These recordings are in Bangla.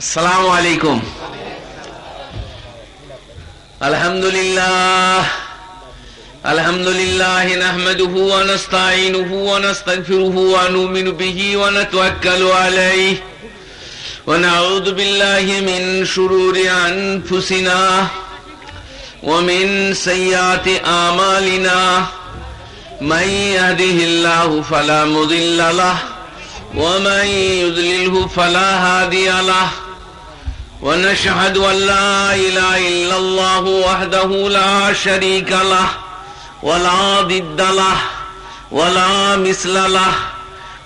السلام عليكم الحمد لله الحمد لله نحمده ونستعينه ونستغفره ونؤمن به ونتوكل عليه ونعوذ بالله من شرور أنفسنا ومن سيئات آمالنا من يهده الله فلا مضل له ومن يذلله فلا هادي له ونشهد أن لا إله إلا الله وحده لا شريك له ولا ضد له ولا مثل له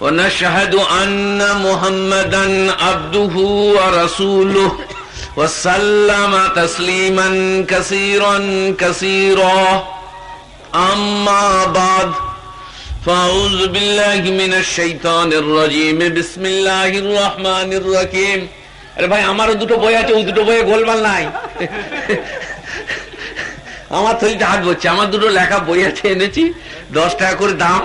ونشهد أن محمدا عبده ورسوله وسلم تسليما كثيرا كثيرا. أما بعد فأعوذ بالله من الشيطان الرجيم. بسم الله الرحمن الرحيم. আরে ভাই আমারও দুটো বই আছে ওই দুটো বইয়ে গোলমাল নাই আমার থলিতে হাত বলছে আমার দুটো লেখা বই আছে এনেছি দশ টাকা করে দাম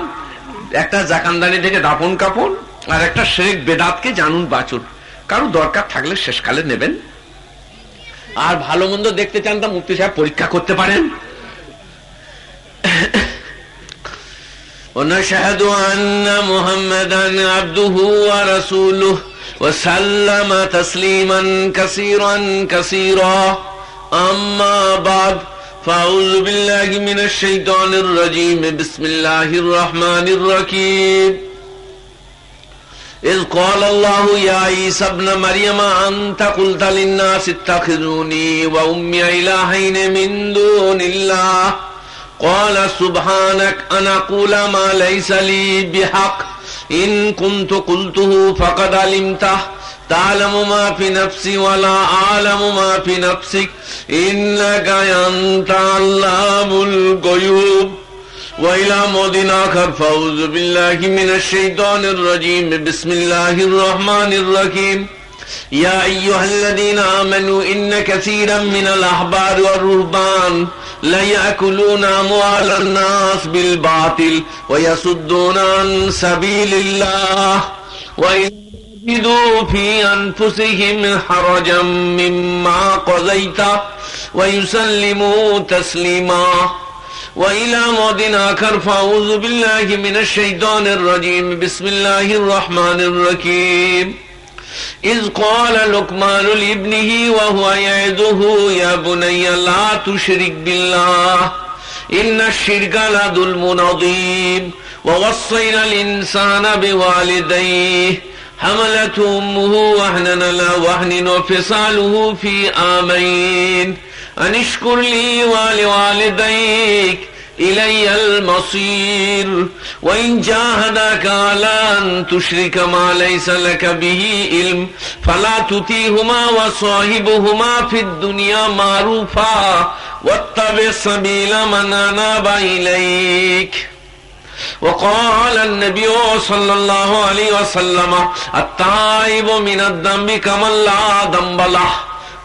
একটা জাকানদানি থেকে দাপন কাপন আর একটা শেখ বেদাতকে জানুন বাচুন কারো দরকার থাকলে শেষকালে নেবেন আর ভালো মন্দ দেখতে চান তা মুক্তি সাহেব পরীক্ষা করতে পারেন ونشهد أن محمدا عبده ورسوله وسلم تسليما كثيرا كثيرا. أما بعد فأعوذ بالله من الشيطان الرجيم. بسم الله الرحمن الرحيم. إذ قال الله يا عيسى ابن مريم أنت قلت للناس اتخذوني وأمي إلهين من دون الله. قال سبحانك أنا أقول ما ليس لي بحق. إن كنت قلته فقد علمته تعلم ما في نفسي ولا أعلم ما في نفسك إنك أنت علام الغيوب وإلى مدن آخر فأعوذ بالله من الشيطان الرجيم بسم الله الرحمن الرحيم يا أيها الذين آمنوا إن كثيرا من الأحبار والرهبان ليأكلون أموال الناس بالباطل ويصدون عن سبيل الله وإن يجدوا في أنفسهم حرجا مما قضيت ويسلموا تسليما وإلى آخر فأعوذ بالله من الشيطان الرجيم بسم الله الرحمن الرحيم إذ قال لقمان لابنه وهو يعظه يا بني لا تشرك بالله إن الشرك لظلم عظيم ووصينا الإنسان بوالديه حملته أمه وهنا على وهن وفصاله في آمين أن اشكر لي ولوالديك إلي المصير وإن جاهداك على أن تشرك ما ليس لك به علم فلا تطيهما وصاحبهما في الدنيا معروفا واتبع سبيل من أناب إليك وقال النبي صلى الله عليه وسلم التائب من الذنب كمن لا ذنب له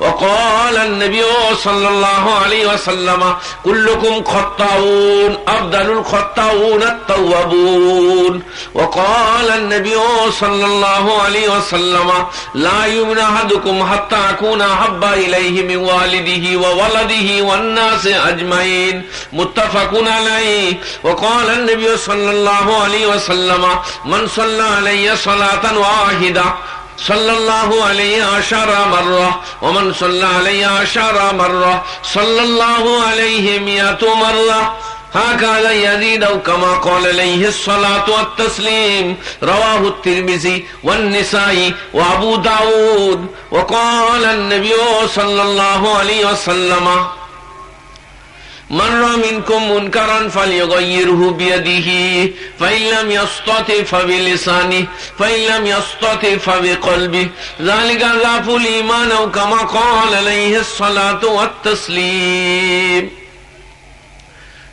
وقال النبي صلى الله عليه وسلم كلكم خطاؤون أفضل الخطاؤون التوابون وقال النبي صلى الله عليه وسلم لا يؤمن أحدكم حتى أكون أحب إليه من والده وولده والناس أجمعين متفق عليه وقال النبي صلى الله عليه وسلم من صلى علي صلاة واحدة صلی اللہ علیہ عشرہ مرہ ومن صلی علیہ عشرہ مرہ صلی اللہ علیہ میات مرہ هكذا يزيد أو كما قال الصلاة والتسليم، رواه الترمذي والنسائي وأبو داود، وقال النبي صلى الله عليه وسلم. من رأى منكم منكرا فليغيره بيده فإن لم يستطع فبلسانه فإن لم يستطع فبقلبه ذلك ضعف الإيمان أو كما قال عليه الصلاة والتسليم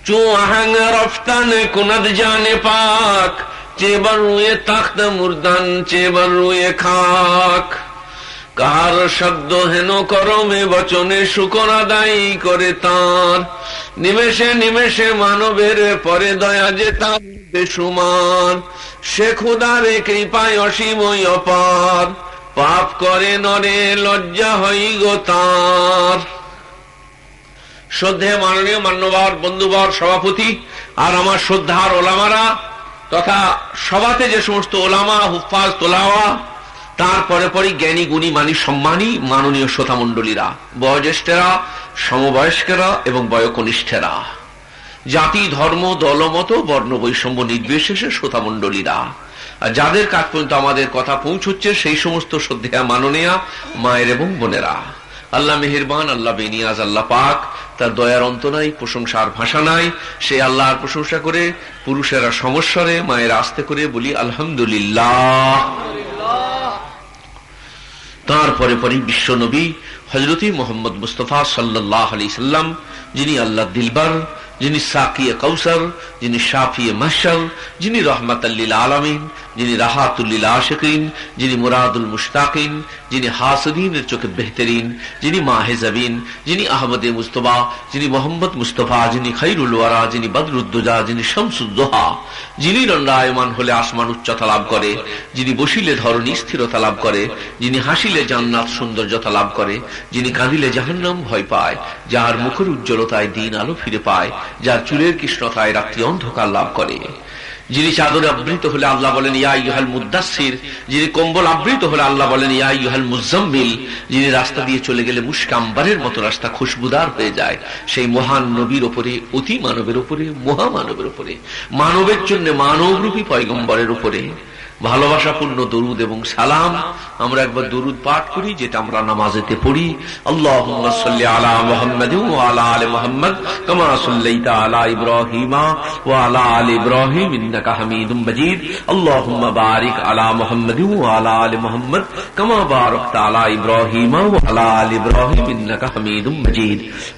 چو آهنگ رفتن کند جان پاک چه بر روی تخت مردن چه بر روی খাক কার শব্দ হেন করমে বচনে শুকর আদায় করে তার। নিমেষে নিমেষে মানবের পরে দয়া যে তার বেসুমান সে খুদারে কৃপায় অসীমই অপার। পাপ করে নরে লজ্জা হই গো তাঁর। শ্রদ্ধে মাননীয় মান্যবর, বন্ধুবর, সভাপতি আর আমার শ্রদ্ধার ওলামারা তথা সভাতে যে সমস্ত ওলামা, হুফাজ, তোলাওয়া তারপরে পরে জ্ঞানী, গুণী, মানি, সম্মানী, মাননীয় শ্রোতা মন্ডলীরা বয়োজ্যেষ্ঠেরা, সমবয়স্কেরা এবং বয়কনিষ্ঠেরা। জাতি, ধর্ম দলমত বর্ণ, বৈষম্য নির্বিশেষে শ্রোতা মন্ডলীরা আর যাদের কাজ পর্যন্ত আমাদের কথা পৌঁছচ্ছে, সেই সমস্ত শ্রদ্ধা মাননীয়া, মায়ের এবং বোনেরা। আল্লাহ মেহেরবান, আল্লাহ বেনিয়াজ, আল্লাহ পাক। তার দয়ার অন্ত নাই, প্রশংসার ভাষা নাই। সে আল্লাহর প্রশংসা করে পুরুষেরা সমস্বরে মায়ের আস্তে করে বলি, আলহামদুলিল্লাহ। তারপরে পরে বিশ্ব নবী হজরতি মোহাম্মদ মুস্তফা সাল্লাহ আলি সাল্লাম, যিনি আল্লাহ দিলবার, যিনি সাকিয়ে কৌসর যিনি শাফিয়ে মাসাল যিনি রহমত আলমিন, যিনি রাহাতুল্লিল আশকিন, যিনি মুরাদুল মুশতাকিন, যিনি হাসদিনের চোখে বেহতরিন, যিনি মাহেজাবিন যিনি আহমদে মুস্তফা, যিনি মোহাম্মদ মুস্তফা, যিনি খৈরুল ওয়ারা, যিনি বদরুদ্দোজা, যিনি শামসুদ্দোহা যিনি রণ্ডায়মান হলে আসমান উচ্চতা লাভ করে, যিনি বসিলে ধরনী স্থিরতা লাভ করে, যিনি হাসিলে জান্নাত সৌন্দর্যতা লাভ করে যিনি কাঁদিলে জাহান্নাম ভয় পায়, যাহার মুখের উজ্জ্বলতায় দিন আলো ফিরে পায় যার চুলের কৃষ্ণতায় রাত্রি অন্ধকার লাভ করে। যিনি চাদরে আবৃত হলে আল্লাহ বলেন, ইয়া ইহাল মুদাসির যিনি কম্বল আবৃত হলে আল্লাহ বলেন, ইয়া ইহাল মুজাম্মিল যিনি রাস্তা দিয়ে চলে গেলে মুস্কাম্বারের মতো রাস্তা খুশবুদার হয়ে যায়। সেই মহান নবীর ওপরে, অতি মানবের ওপরে, মহামানবের ওপরে, মানবের জন্য মানবরূপী পয়গম্বরের উপরে ভালোবাসাপূর্ণ দরুদ এবং সালাম। আমরা একবার দরুদ পাঠ করি, যেটা আমরা নামাজেতে পড়ি। আল্লাহ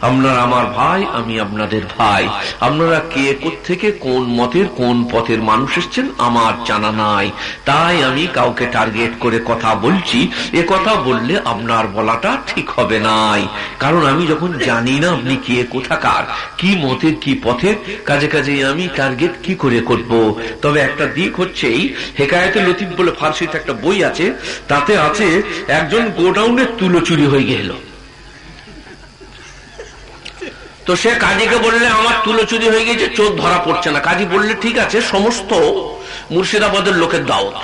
আপনারা আমার ভাই, আমি আপনাদের ভাই। আপনারা কে থেকে কোন মতের কোন পথের মানুষ এসছেন, আমার জানা নাই। তাই আমি কাউকে টার্গেট করে কথা বলছি। এ কথা বললে আপনার বলাটা ঠিক হবে নাই। কারণ আমি যখন জানি না আপনি কে, কোথাকার, কি মতের কি পথের কাজে কাজে আমি টার্গেট কি করে করব? তবে একটা দিক হচ্ছে এই হেকায়তে লতিফ বলে ফার্সিতে একটা বই আছে, তাতে আছে একজন গোডাউনের তুলো চুরি হয়ে গেল। তো সে কাজীকে বললে, আমার তুলো চুরি হয়ে গেছে, চোর ধরা পড়ছে না। কাজী বললে, ঠিক আছে, সমস্ত মুর্শিদাবাদের লোকের দাওয়াত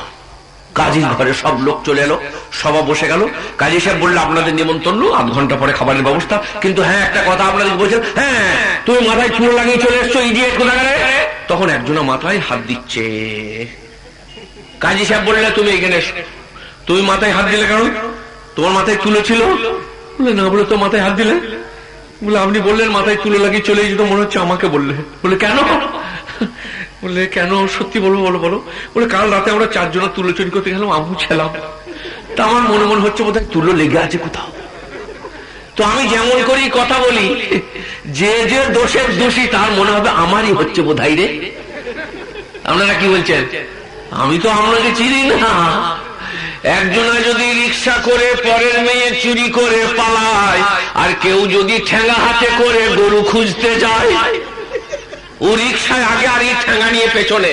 কাজীর ঘরে সব লোক চলে এলো সভা বসে গেল। কাজী সাহেব বলল, আপনাদের নিমন্ত্রণ, আধ ঘণ্টা পরে খাবারের ব্যবস্থা। কিন্তু হ্যাঁ একটা কথা আপনাদের বলছেন হ্যাঁ তুমি মাথায় চুল লাগিয়ে চলে এসছো তখন একজনা মাথায় হাত দিচ্ছে। কাজী সাহেব বললে, তুমি এখানে তুমি মাথায় হাত দিলে কেন? তোমার মাথায় চুলো ছিল? বলে না, বলে তো মাথায় হাত দিলে। বলে আপনি বললেন মাথায় তুলে লাগিয়ে চলে যেত মনে হচ্ছে আমাকে বললে। বলে কেন? বলে কেন? সত্যি বলব, বলো বলো। বলে, কাল রাতে আমরা চারজনা তুলো চুরি করতে গেলাম আমু ছেলাম তা আমার মনে মনে হচ্ছে বোধহয় তুলো লেগে আছে কোথাও। তো আমি যেমন করি, কথা বলি। যে যে দোষের দোষী, তার মনে হবে আমারই হচ্ছে বোধহয় রে। আপনারা কি বলছেন? আমি তো আপনাকে চিনি না। একজনা যদি রিক্সা করে পরের মেয়ে চুরি করে পালায়, আর কেউ যদি ঠেঙ্গা হাতে করে গরু খুঁজতে যায় ও রিক্সায় আগে আর এই ঠেঙ্গা নিয়ে পেছনে।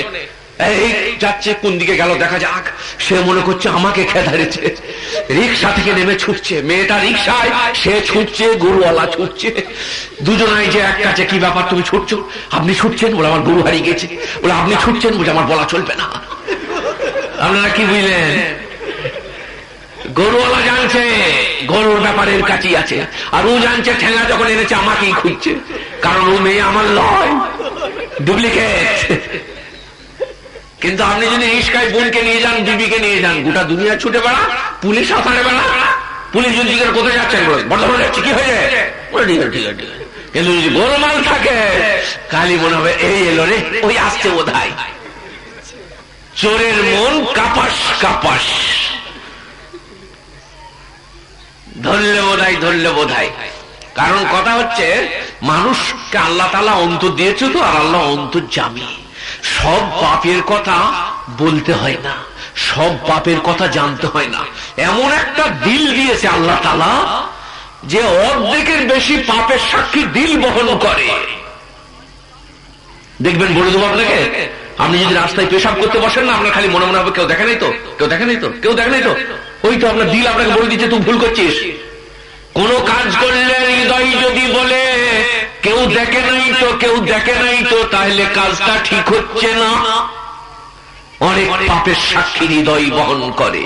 এই যাচ্ছে, কোন দিকে গেল দেখা যাক। সে মনে করছে আমাকে খেদারেছে রিক্সা থেকে নেমে ছুটছে। মেয়েটা রিক্সায়, সে ছুটছে, গরুওয়ালা ছুটছে। দুজনাই যে এক কাছে কি ব্যাপার, তুমি ছুটছো? আপনি ছুটছেন বলে আমার গরু হারিয়ে গেছে। বলে, আপনি ছুটছেন বলে আমার বলা চলবে না। আপনারা কি বুঝলেন? গরুওয়ালা জানছে, গরুর ব্যাপারের কাছেই আছে। আর ও জানছে ঠেঙা যখন এনেছে, আমাকেই খুঁজছে। কারণ ও মেয়ে আমার লয়। ডুপ্লিকেট কিন্তু আপনি যদি রিস্কায় বোনকে নিয়ে যান, বিবিকে নিয়ে যান, গোটা দুনিয়া ছুটে বেড়া, পুলিশ সাঁতারে বেড়া। পুলিশ যদি জিজ্ঞেস কোথায় যাচ্ছেন? বর্তমানে যাচ্ছে। কি হয়ে যায় ঠিক আছে ঠিক আছে কিন্তু যদি গোলমাল থাকে কালি মনে হবে, এই এলো রে, ওই আসছে বোধ চোরের মন কাপাস কাপাস। ধরলে বোধাই ধরলে বোধাই কারণ কথা হচ্ছে, মানুষকে আল্লাহ তালা অন্তর দিয়েছে তো, আর আল্লাহ অন্তর জামি সব পাপের কথা বলতে হয় না, সব পাপের কথা জানতে হয় না। এমন একটা দিল দিয়েছে আল্লাহ তালা যে অর্ধেকের বেশি পাপের সাক্ষী দিল বহন করে। দেখবেন, বলে দেবো আপনাকে, আপনি যদি রাস্তায় পেশাব করতে বসেন না, আপনার খালি মনে মনে হবে, কেউ দেখে নাই তো, কেউ দেখে নাই তো, কেউ দেখে নাই তো। ওই তো আপনার দিল আপনাকে বলে দিচ্ছে, তুই ভুল করছিস। কোন কাজ করলে হৃদয় যদি বলে, কেউ দেখে নাই তো, কেউ দেখে নাই তো, তাহলে কাজটা ঠিক হচ্ছে না। অনেক পাপের সাক্ষী হৃদয় বহন করে।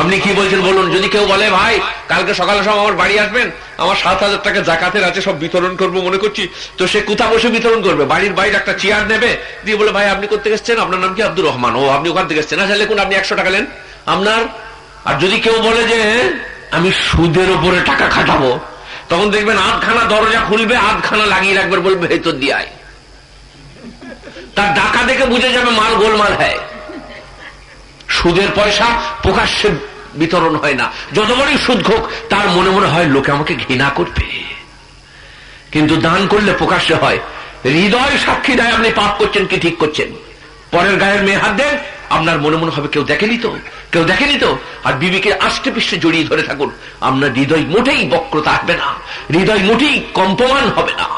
আপনি কি বলছেন বলুন, যদি কেউ বলে, ভাই, কালকে সকালে সব আমার বাড়ি আসবেন, আমার সাত হাজার টাকা জাকাতের আছে, সব বিতরণ করব মনে করছি, তো সে কোথা বসে বিতরণ করবে? বাড়ির বাইরে একটা চেয়ার নেবে? দিয়ে বলে, ভাই, আপনি করতে গেছেন আপনার নাম কি আব্দুর রহমান? ও, আপনি ওখান থেকে এসছেন। আচ্ছা লিখুন, আপনি একশো টাকা নেন। আপনার আর যদি কেউ বলে যে, আমি সুদের ওপরে টাকা খাটাবো, তখন দেখবেন আধখানা দরজা খুলবে, আধখানা লাগিয়ে রাখবে, বলবে ভেতর দিয়ে আয় তার ডাকা দেখে বুঝে যাবে মাল গোলমাল হ্যায়। সুদের পয়সা প্রকাশ্যে বিতরণ হয় না। যত বড়ই সুদ হোক তার মনে মনে হয়, লোকে আমাকে ঘৃণা করবে। কিন্তু দান করলে প্রকাশ্যে হয়, হৃদয় সাক্ষী দেয়, আপনি পাপ করছেন কি ঠিক করছেন? পরের গায়ের মেয়ে হাত দেন, আপনার মনে মনে হবে কেউ দেখেনি তো? কেউ দেখেনি তো? আর বিবিকে আষ্টে পৃষ্ঠে জড়িয়ে ধরে থাকুন। আমরা হৃদয় মোটেই বক্রতা আসবে না। হৃদয় মোটেই কম্পমান হবে না।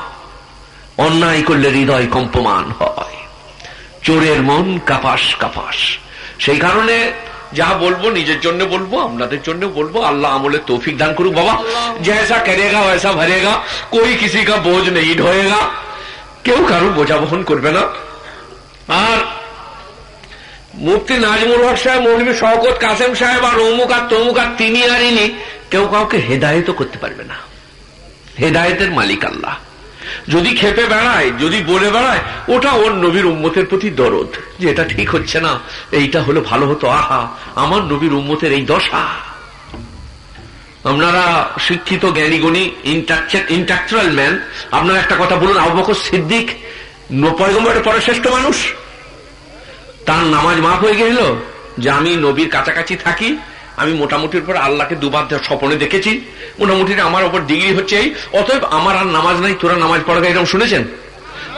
অন্যায় করলে হৃদয় কম্পমান হয়। চোরের মন কাপাস কাপাস। সেই কারণে যা বলব, নিজের জন্য বলব, আপনাদের জন্য বলব। আল্লাহ আমলে তৌফিক দান করুক বাবা। জেসা করেগা, ওয়েসা ভরেগা। কোই কিসি কা বোঝ নেই, ঢোয়েগা। কেউ কারও বোঝা বহন করবে না। আর মুফতি নাজমুল হক সাহেব, মৌলবী শওকত কাসেম সাহেব আর অমুক আর তমুক আর তিনি আর ইনি কেউ কাউকে হেদায়ত করতে পারবে না। হেদায়তের মালিক আল্লাহ। যদি খেপে বেড়ায়, যদি বলে বেড়ায়, ওটা ওর নবীর উম্মতের প্রতি দরদ যে এটা ঠিক হচ্ছে না, এইটা হলো ভালো হতো, আহা, আমার নবীর উম্মতের এই দশা। আপনারা শিক্ষিত, জ্ঞানীগুণী ইন্টাকচুরাল ম্যান আপনারা একটা কথা বলুন, আবু বকর সিদ্দিক পয়গম্বরের পরে শ্রেষ্ঠ মানুষ? তার নামাজ মাফ হয়ে গেল যে আমি নবীর কাছাকাছি থাকি, আমি মোটামুটির পর আল্লাহকে দুবার স্বপনে দেখেছি, মোটামুটি আমার ওপর ডিগ্রি হচ্ছে এই, অতএব আমার আর নামাজ নাই, তোরা নামাজ পড়া এরকম শুনেছেন?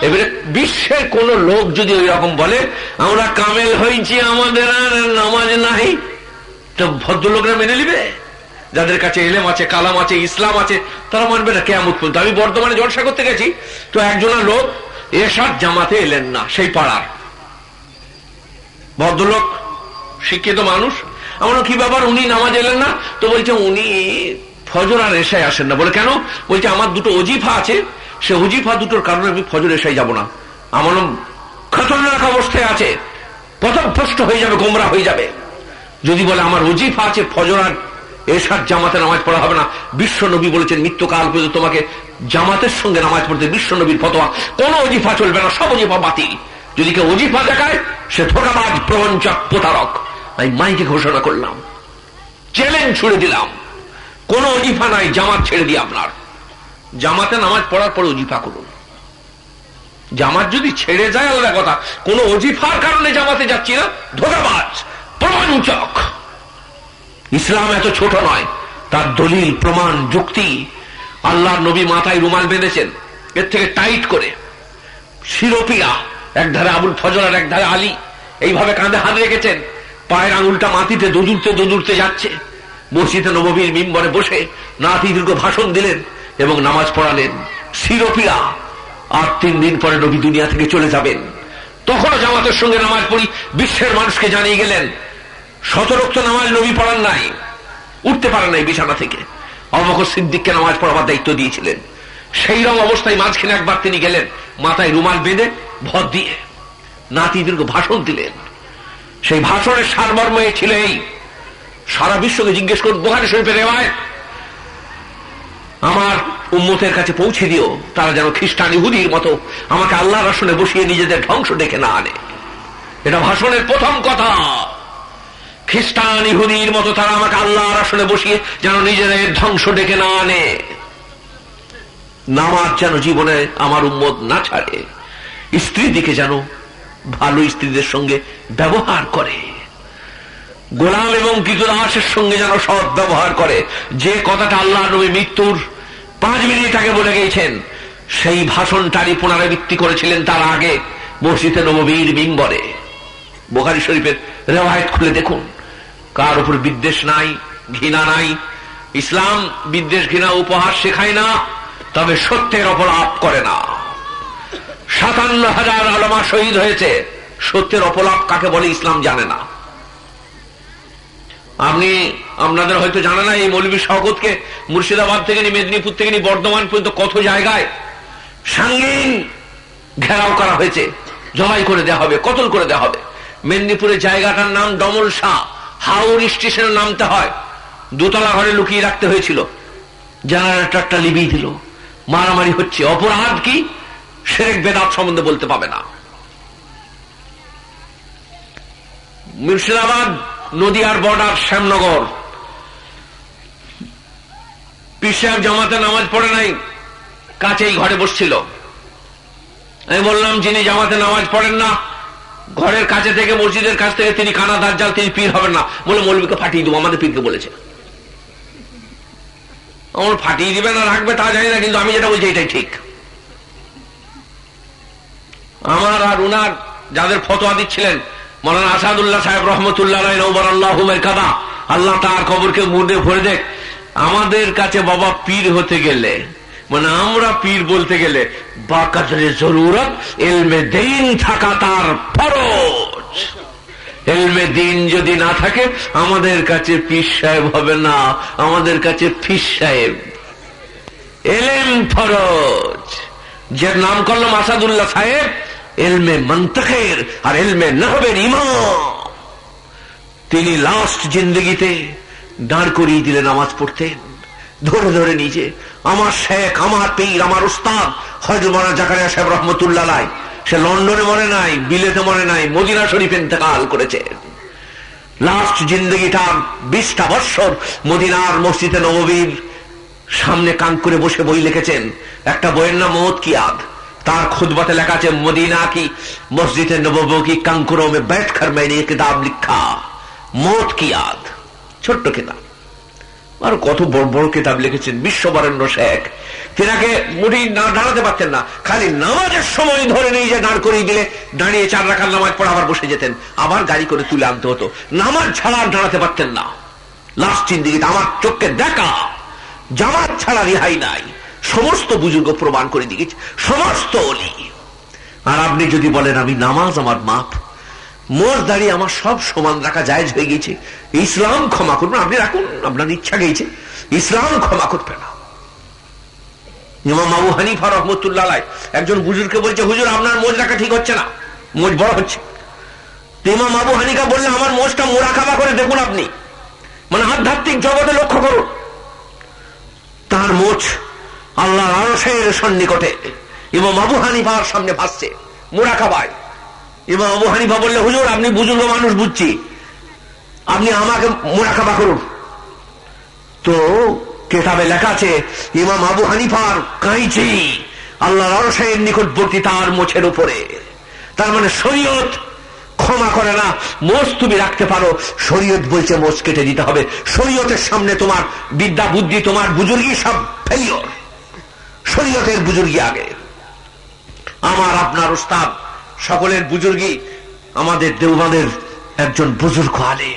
এবারে বিশ্বের কোন লোক যদি ওই রকম বলে, আমরা কামেল হয়েছি আমাদের আর নামাজ নাই। তো ভদ্রলোকরা মেনে নিবে? যাদের কাছে এলেম আছে, কালাম আছে, ইসলাম আছে, তারা মানবে না কেমন আমি বর্তমানে জলসা করতে গেছি, তো একজনের লোক এসার জামাতে এলেন না, সেই পাড়ার। ভদ্রলোক, শিক্ষিত মানুষ। আমার কি ব্যাপার? উনি নামাজ এলেন না? তো বলছে, উনি ফজর আর এসায় আসেন না। বলে, কেন? বলছে, আমার দুটো অজিফা আছে। সে অজিফা দুটোর কারণে আমি ফজর এসাই যাব না। আমার খতরনাক অবস্থায় আছে। প্রশ্ন হয়ে যাবে, গোমরা হয়ে যাবে। যদি বলে, আমার অজিফা আছে, ফজর আর এসার জামাতে নামাজ পড়া হবে না। বিশ্ব নবী বলেছেন মৃত্যুকাল পর্যন্ত তোমাকে জামাতের সঙ্গে নামাজ পড়তে বিশ্ব নবীর ফতোয়া। কোন অজিফা চলবে না, সব অজিফা বাতিল। যদি কেউ অজিফা দেখায়, সে ধোকাবাজ, প্রবঞ্চক, প্রতারক। আমি মাইকে ঘোষণা করলাম। চ্যালেঞ্জ ছুড়ে দিলাম। কোন অজিফা নাই, জামাত ছেড়ে দিয়ে আপনার। জামাতে নামাজ পড়ার পরে অজিফা করুন। জামাত যদি ছেড়ে যায়, আলাদা কথা। কোন অজিফার কারণে জামাতে যাচ্ছি না। ধোকাবাজ, প্রবঞ্চক। ইসলাম এত ছোট নয়। তার দলিল, প্রমাণ, যুক্তি। আল্লাহ নবী মাথায় রুমাল বেঁধেছেন। এর থেকে টাইট করে। শিরোপিয়া। এক ধারে আবুল ফজর আর এক ধারে আলী। এইভাবে কাঁধে হাত রেখেছেন। পায়ের আঙুলটা মাটিতে দোদুরতে দোদুরতে যাচ্ছে। মসজিদে নবীর মিম্বরে বসে নাতি দীর্ঘ ভাষণ দিলেন এবং নামাজ পড়ালেন। শিরোপিয়া আর তিন দিন পরে নবী দুনিয়া থেকে চলে যাবেন। তখনও জামাতের সঙ্গে নামাজ পড়ি, বিশ্বের মানুষকে জানিয়ে গেলেন, শতরক্ত নামাজ নবী পড়ান নাই, উঠতে পারেন নাই বিছানা থেকে। অবকর সিদ্দিককে নামাজ পড়াবার দায়িত্ব দিয়েছিলেন। সেই রকম অবস্থায় মাঝখানে একবার তিনি গেলেন, মাথায় রুমাল বেঁধে ভর দিয়ে নাতি ভাষণ দিলেন। সেই ভাষণের সারমর্ম ছিল এই সারা বিশ্বকে জিজ্ঞেস করুন বোহারি শরীফের রেওয়ায়? আমার উম্মতের কাছে পৌঁছে দিও, তারা যেন খ্রিস্টান ইহুদির মতো আমাকে আল্লাহর আসনে বসিয়ে নিজেদের ধ্বংস ডেকে না আনে। এটা ভাষণের প্রথম কথা। খ্রিস্টান ইহুদির মতো তারা আমাকে আল্লাহর আসনে বসিয়ে যেন নিজেদের ধ্বংস ডেকে না আনে। নামাজ যেন জীবনে আমার উম্মত না ছাড়ে। স্ত্রী দিকে যেন ভালো স্ত্রীদের সঙ্গে ব্যবহার করে। গোলাম এবং কিতুরাসের সঙ্গে যেন সৎ ব্যবহার করে। যে কথাটা আল্লাহ নবী মৃত্যুর পাঁচ মিনিট আগে বলে গিয়েছেন, সেই ভাষণটারই পুনরাবৃত্তি করেছিলেন তার আগে মসজিদে নবীর বিম্বরে বোখারি শরীফের রেওয়ায়ত খুলে দেখুন। কার উপর বিদ্বেষ নাই, ঘৃণা নাই? ইসলাম বিদ্বেষ, ঘৃণা উপহার শেখায় না, তবে সত্যের অপলাপ করে না। সাতান্ন হাজার আলমা শহীদ হয়েছে। সত্যের অপলাপ কাকে বলে ইসলাম জানে না। আপনি, আপনাদের হয়তো জানা না, এই মৌলবী শওকতকে মুর্শিদাবাদ থেকে নিয়ে মেদিনীপুর থেকে নিয়ে বর্ধমান পর্যন্ত কত জায়গায় সাঙ্গীন ঘেরাও করা হয়েছে। জবাই করে দেওয়া হবে, কতল করে দেওয়া হবে। মেদিনীপুরের জায়গাটার নাম ডমল শাহ হাওর স্টেশনে নামতে হয়। দোতলা ঘরে লুকিয়ে রাখতে হয়েছিল। জেনারেটরটা লিবিয়ে দিল। মারামারি হচ্ছে। অপরাধ কি? সেরেক বেদাত সম্বন্ধে বলতে পাবে না। মুর্শিদাবাদ, নদিয়ার বর্ডার শ্যামনগর। পিসাব জামাতে নামাজ পড়ে নাই, কাছেই ঘরে বসছিল। আমি বললাম, যিনি জামাতে নামাজ পড়েন না, ঘরের কাছে থেকে, মসজিদের কাছ থেকে তিনি কানা দাজ্জাল, তিনি পীর হবেন না। বলে মৌলবীকে ফাটিয়ে দেবো, আমাদের পীরকে বলেছে। আমার ফাটিয়ে দিবে না, রাখবে তা জানি না, কিন্তু আমি যেটা বলছি, এটাই ঠিক। আমার আর উনার যাদের ফতোয়া দিচ্ছিলেন, মৌলানা আসাদুল্লাহ সাহেব রহমতুল্লাহ নৌবর আল্লাহ তার খবরকে মুডে ভরে দেখ। আমাদের কাছে বাবা পীর হতে গেলে মানে আমরা পীর বলতে গেলে বাকাতরে জরুরত এলমে দিন থাকা তার ফরজ। এলমে দিন যদি না থাকে, আমাদের কাছে পীর সাহেব হবে না, আমাদের কাছে ফির সাহেব। এলেম ফরজ। যে নাম করলাম আসাদুল্লাহ সাহেব এলমে মন্তকের আর এলমে নহবের ইমাম। তিনি লাস্ট জিন্দগিতে দাঁড় করিয়ে দিলেন, নামাজ পড়তেন। ধরে ধরে নিজে, আমার শেখ, আমার পীর, আমার উস্তাদ হজমানা জাকারিয়া সাহেব রহমতুল্লাহ সে লন্ডনে মরে নাই, বিলেতে মরে নাই, মদিনা শরীফ ইন্তেকাল করেছে। লাস্ট জিন্দগিটা বিশটা বৎসর মদিনার মসজিদে নববীর সামনে কান করে বসে বই লিখেছেন। একটা বইয়ের নাম মত কিয়াদ। তার খুদবাতে লেখা আছে মদিনা কি মসজিদে নববী কি কাঙ্কুরো মে बैठ कर मैंने ये किताब लिखा मौत की याद ছোট্ট কিতাব আর কত বড় বড় কিতাব লিখেছেন বিশ্ববরেণ্য শেখ তিনাকে মুঠি না দাঁড়াতে পারতেন না খালি নামাজের সময় ধরে নিয়ে যে দাঁড় করিয়ে দিলে দাঁড়িয়ে চার রাখার নামাজ পড়ে আবার বসে যেতেন আবার গাড়ি করে তুলে আনতে হতো নামাজ ছাড়া দাঁড়াতে পারতেন না লাস্ট চিন্দিগিতে আমার চোখকে দেখা জামাত ছাড়া রেহাই নাই সমস্ত বুজুর্গ প্রমাণ করে দিয়েছে, সমস্ত অলি। আর আপনি যদি বলেন, আমি নামাজ আমার মাপ, মোর দাঁড়িয়ে আমার সব সমান রাখা জায়জ হয়ে গেছে ইসলাম ক্ষমা করবেন আপনি রাখুন, আপনার ইচ্ছা গেছে ইসলাম ক্ষমা করবে না। ইমাম আবু হানিফা রহমতুল্লাহ একজন বুজুরকে বলছে, হুজুর, আপনার মোজ রাখা ঠিক হচ্ছে না, মোজ বড় হচ্ছে। ইমাম আবু হানিকা বললে, আমার মোজটা মোড়া খাবা করে, দেখুন আপনি। মানে আধ্যাত্মিক জগতে লক্ষ্য করুন। তার মোচ আল্লাহ আরসের সন্নিকটে। ইমাম আবু হানিফার সামনে ভাসছে। মোড়া খাবায় ইমাম আবু হানিফা বললে, হুজুর, আপনি বুজুর্গ মানুষ বুঝছি। আপনি আমাকে মোড়া খাবা করুন। তো কেতাবে লেখা আছে, ইমাম আবু হানিফার কাঁইচি আল্লাহ রসাইয়ের নিকটবর্তী তার মোছের উপরে। তার মানে শরীয়ত ক্ষমা করে না মোষ তুমি রাখতে পারো। শরীয়ত বলছে মোষ কেটে দিতে হবে। শরীয়তের সামনে তোমার বিদ্যা, বুদ্ধি, তোমার বুজুর্গি সব ফেলিওর শরীয়তের বুজুর্গি আগে। আমার, আপনার উস্তাদ, সকলের বুজুর্গি, আমাদের দেওবাদের একজন বুজুর্গ আলে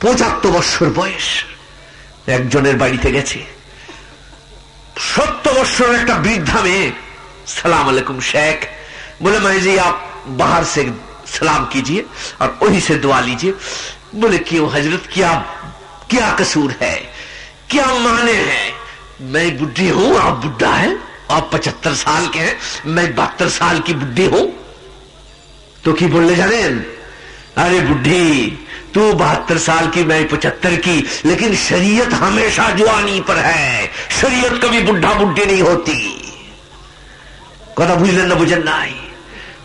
পঁচাত্তর বৎসর বয়স, একজনের বাড়িতে গেছে। সত্তর বৎসর একটা বৃদ্ধা মেয়ে, সালাম আলাইকুম শেখ, বলে, মাইজি, আপ বাহার সে सलाम कीजिए और उन्हीं से दुआ लीजिए बोले क्यों हजरत क्या क्या কসুর হ্যাঁ क्या মানে হ্যাঁ میں بڈھی ہوں، آپ بڈھا ہے آپ پچہتر سال کے ہیں، میں بہتر سال کی بڈھی ہوں۔ تو کی بولنے جانے ارے بڈھی، تو بہتر سال کی، میں پچہتر کی، لیکن شریعت ہمیشہ جوانی پر ہے۔ شریعت کبھی بڈھا بڈھی نہیں ہوتی۔ کتا بجن نہ بجن نہ آئی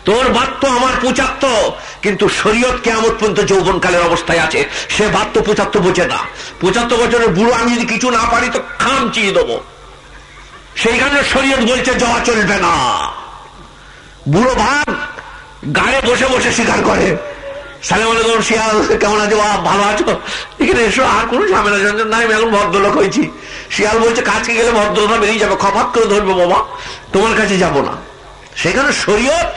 তোর বাদ তো আমার পঁচাত্তর কিন্তু শরীয়ত কেমন পর্যন্ত যৌবন কালের অবস্থায় আছে। সে বাদ তো পঁচাত্তর বোঝে না। পঁচাত্তর বছরের বুড়ো আমি যদি কিছু না পারি তো খাম চিয়ে দেবো। সেইখানে শরীয়ত বলছে, যাওয়া চলবে না। বুড়ো ভাব গায়ে বসে বসে স্বীকার করে। সালাম আলাইকুম, শিয়াল, কেমন আছো ভালো আছো? এখানে এসো, আর কোন ঝামেলা ঝঞ্ঝট নাই, আমি এখন ভদ্রলোক হয়েছি। শিয়াল বলছে কাছে গেলে ভদ্রতা বেরিয়ে যাবে, খপাত করে ধরবে বাবা তোমার কাছে যাব না। সেখানে শরীয়ত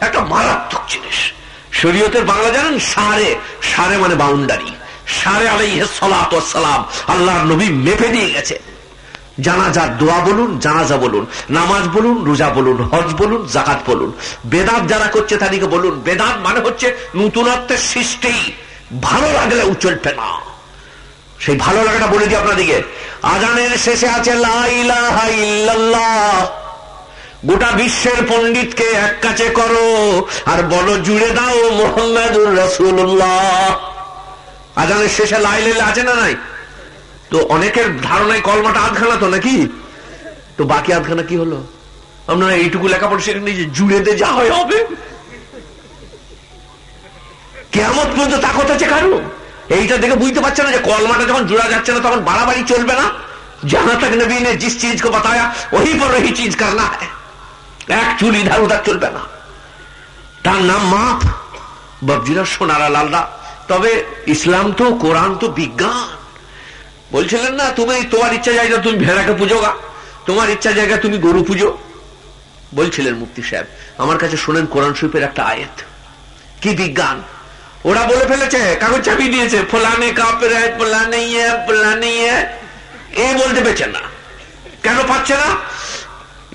একটা মারাত্মক জিনিস। শরীয়তের বাংলা জানেন? সারে। সারে মানে বাউন্ডারি। সারে আলাই সালাম আল্লাহর নবী মেপে দিয়ে গেছে। জানাজার দোয়া বলুন, জানাজা বলুন, নামাজ বলুন, রোজা বলুন, হজ বলুন জাকাত বলুন। বেদাত যারা করছে তাদেরকে বলুন, বেদাত মানে হচ্ছে নতুনত্বের সৃষ্টি। ভালো লাগলে চলবে না। সেই ভালো লাগাটা বলে দিই আপনাদিকে আজানের শেষে আছে গোটা বিশ্বের পণ্ডিতকে এক কাছে করো আর বলো, জুড়ে দাও মোহাম্মদুর রসুল্লাহ আজানের শেষে লাইলে আছে না নাই? তো অনেকের ধারণায় কলমাটা আধখানা তো নাকি? তো বাকি আধখানা কি হলো? আমরা এইটুকু লেখাপড়া শিখে নিয়েছি জুড়ে দে যা হয় হবে। কেমন পর্যন্ত তা কথা কারও? এইটা দেখে বুঝতে পারছে না যে কলমাটা যখন জোড়া যাচ্ছে না, তখন বাড়াবাড়ি চলবে না? জানা তক নবী জিস চিজ কো বাতায়া, ওহি পর ওই চিজ করনা হয় এক চুল ইধার উধার চলবে না। তার নাম মাপ। বাবজিরা সোনারা লালদা তবে ইসলাম তো, কোরআন তো, বিজ্ঞান। বলছিলেন না, তুমি তোমার ইচ্ছা জায়গা তুমি ভেড়াকে পুজো গা। তোমার ইচ্ছা জায়গা তুমি গরু পুজো। বলছিলেন মুক্তি সাহেব, আমার কাছে শোনেন কোরআন শরীফের একটা আয়াত। কি বিজ্ঞান? ওরা বলে ফেলেছে, কাগজ চাপি দিয়েছে, ফোলানে কাপের ফোলানে ফোলানে এ বলতে পেরেছেন না। কেন পাচ্ছে না?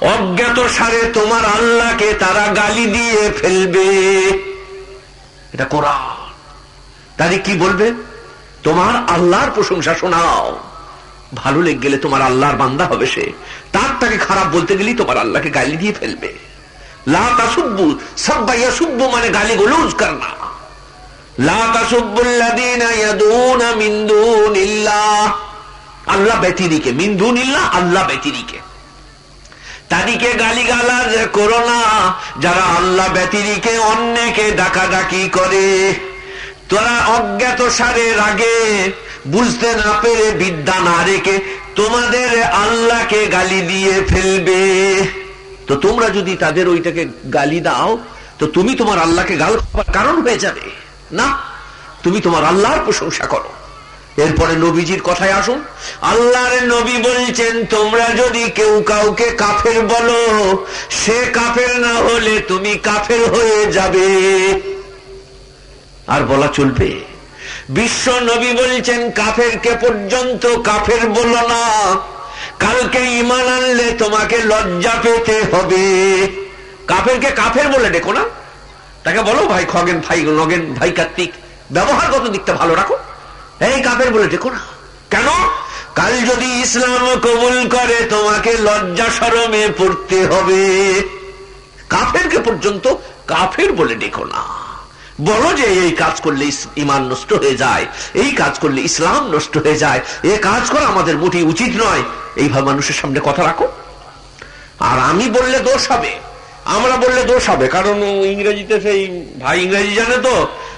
অজ্ঞাত সারে তোমার আল্লাহকে তারা গালি দিয়ে ফেলবে। এটা কোরআন। তাদের কি বলবে? তোমার আল্লাহর প্রশংসা শোনাও। ভালো লেগে গেলে তোমার আল্লাহর বান্দা হবে সে। তার তাকে খারাপ বলতে গেলেই তোমার আল্লাহকে গালি দিয়ে ফেলবে। মানে গালি গোলুজ করনা আল্লাহ ব্যতিরিকে মিন্দু নিল্লা আল্লাহ ব্যতিরিকে তাদিকে গালিগালাজ করো না। যারা আল্লাহ ব্যতিরিকে অন্যকে ডাকাডাকি করে, তোরা অজ্ঞাত সারে রাগে, বুঝতে না পেরে বিদ্যা না রেখে তোমাদের আল্লাহকে গালি দিয়ে ফেলবে। তো তোমরা যদি তাদের ওইটাকে গালি দাও, তো তুমি তোমার আল্লাহকে গাল কারণ হয়ে যাবে। না, তুমি তোমার আল্লাহর প্রশংসা করো। এরপরে নবীজির কথায় আসুন। আল্লাহর নবী বলছেন, তোমরা যদি কেউ কাউকে কাফের বলো, সে কাফের না হলে তুমি কাফের হয়ে যাবে। আর বলা চলবে। বিশ্ব নবী বলছেন, কাফেরকে পর্যন্ত কাফের বলো না। কালকে ইমান আনলে তোমাকে লজ্জা পেতে হবে। কাফেরকে কাফের বলে ডেকো না। তাকে বলো, ভাই খগেন, ভাই নগেন, ভাই কার্তিক ব্যবহার ব্যবহারগত দিকটা ভালো রাখো। এই কাপের বলে দেখো না। কেন? কাল যদি ইসলাম কবুল করে তোমাকে লজ্জা সরমে পড়তে হবে। কাফেরকে পর্যন্ত কাফের বলে দেখো না। বলো যে এই কাজ করলে ইমান নষ্ট হয়ে যায় এই কাজ করলে ইসলাম নষ্ট হয়ে যায় এ কাজ করা আমাদের মোটেই উচিত নয়। এইভাবে মানুষের সামনে কথা রাখো। আর আমি বললে দোষ হবে। আমরা বললে দোষ হবে কারণ ইংরেজিতে সেই ভাই ইংরেজি জানে তো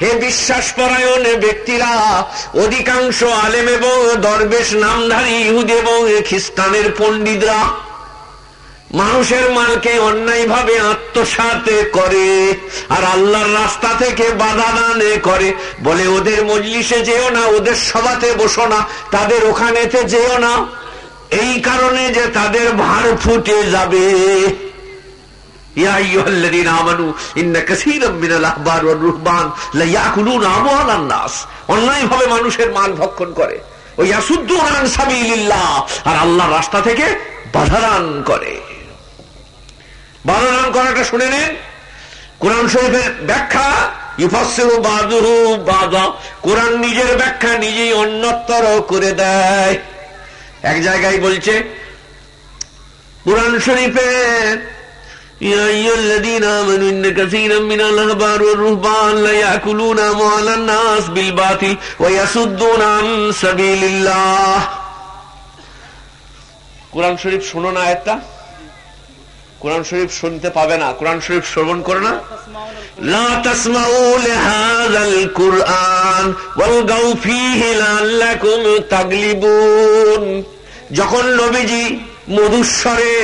হে বিশ্বাস পরায়ণ ব্যক্তিরা, অধিকাংশ আলেম এবং দরবেশ, নামধারী ইহুদ এবং খ্রিস্টানের পণ্ডিতরা। মানুষের মালকে অন্যায় ভাবে আত্মসাত করে আর আল্লাহর রাস্তা থেকে বাধা দানে করে। বলে, ওদের মজলিসে যেও না, ওদের সভাতে বসো না, তাদের ওখানেতে যেও না। এই কারণে যে তাদের ভার ফুটে যাবে। মানুষের মাল ভক্ষণ করে। ওই আর রাস্তা থেকে করে। করাটা শুনে নেন। কোরআন শরীফের ব্যাখ্যা কোরআন নিজের ব্যাখ্যা নিজেই অন্যতর করে দেয়। এক জায়গায় বলছে, কোরআন শরীফের يا أيها الذين آمنوا إن كثيرا من الأخبار والرهبان ليأكلون أموال الناس بالباطل ويصدون عن سبيل الله কোরআন শরীফ শোনো না একটা কোরআন শরীফ শুনতে পাবে না কোরআন শরীফ শ্রবণ করে না লা তাসমাউ লিহাযাল কুরআন ওয়ালগাউ ফীহি লাআল্লাকুম তাগলিবুন যখন নবীজি মধুস্বরে,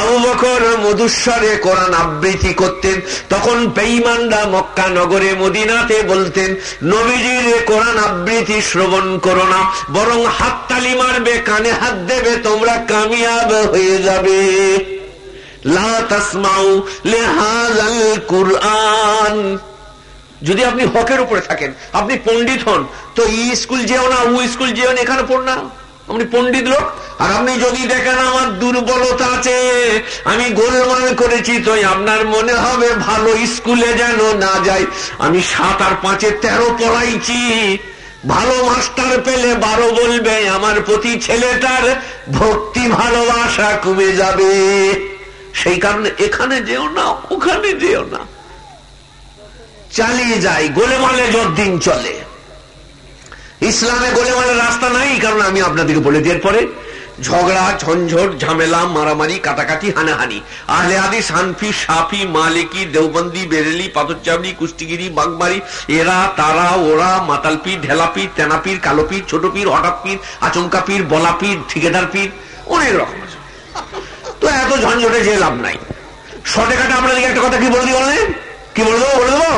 আবু বকর মধুস্বরে কোরআন আবৃত্তি করতেন। তখন বেঈমানরা মক্কা নগরে মদিনাতে বলতেন, নবীজির কোরআন আবৃত্তি শ্রবণ করো না, বরং হাততালি মারবে, কানে হাত দেবে, তোমরা কামিয়াব হয়ে যাবে। যদি আপনি হকের উপরে থাকেন, আপনি পণ্ডিত হন, তো ই স্কুল যেও না ও স্কুল যেও না, এখানে পড় না। আপনি পণ্ডিত লোক? আর আপনি যদি দেখেন আমার দুর্বলতা আছে, আমি গোলমাল করেছি তো আপনার মনে হবে ভালো স্কুলে যেন না যাই। আমি সাত আর পাঁচে তেরো পড়াইছি। ভালো মাস্টার পেলে বারো বলবে, আমার প্রতি ছেলেটার ভক্তি, ভালোবাসা কমে যাবে। সেই কারণে এখানে যেও না, ওখানে যেও না। চালিয়ে যায় গোলেমালে যতদিন চলে। ইসলামে গোলেমালের রাস্তা নাই কারণ আমি আপনাদেরকে বলে দিয়ে পরে ঝগড়া, ঝঞ্ঝট, ঝামেলা, মারামারি, কাটাকাটি, হানাহানি। আহলে আদিস হানফি সাফি মালিকি, দেওবন্দি, বেরেলি পাথরচাবড়ি কুষ্টিগিরি বাগমারি এরা, তারা, ওরা মাতাল পীর ঢেলা পীর তেনা পীর কালো পীর ছোট পীর হঠাৎ পীর আচমকা পীর বলা পীর ঠিকাদার পীর অনেক রকম আছে। তো এত ঝঞ্ঝটে যে লাভ নাই। শটে কাটা আপনাদেরকে একটা কথা কি বলে দিই বললেন কি বলব বলে দেবো?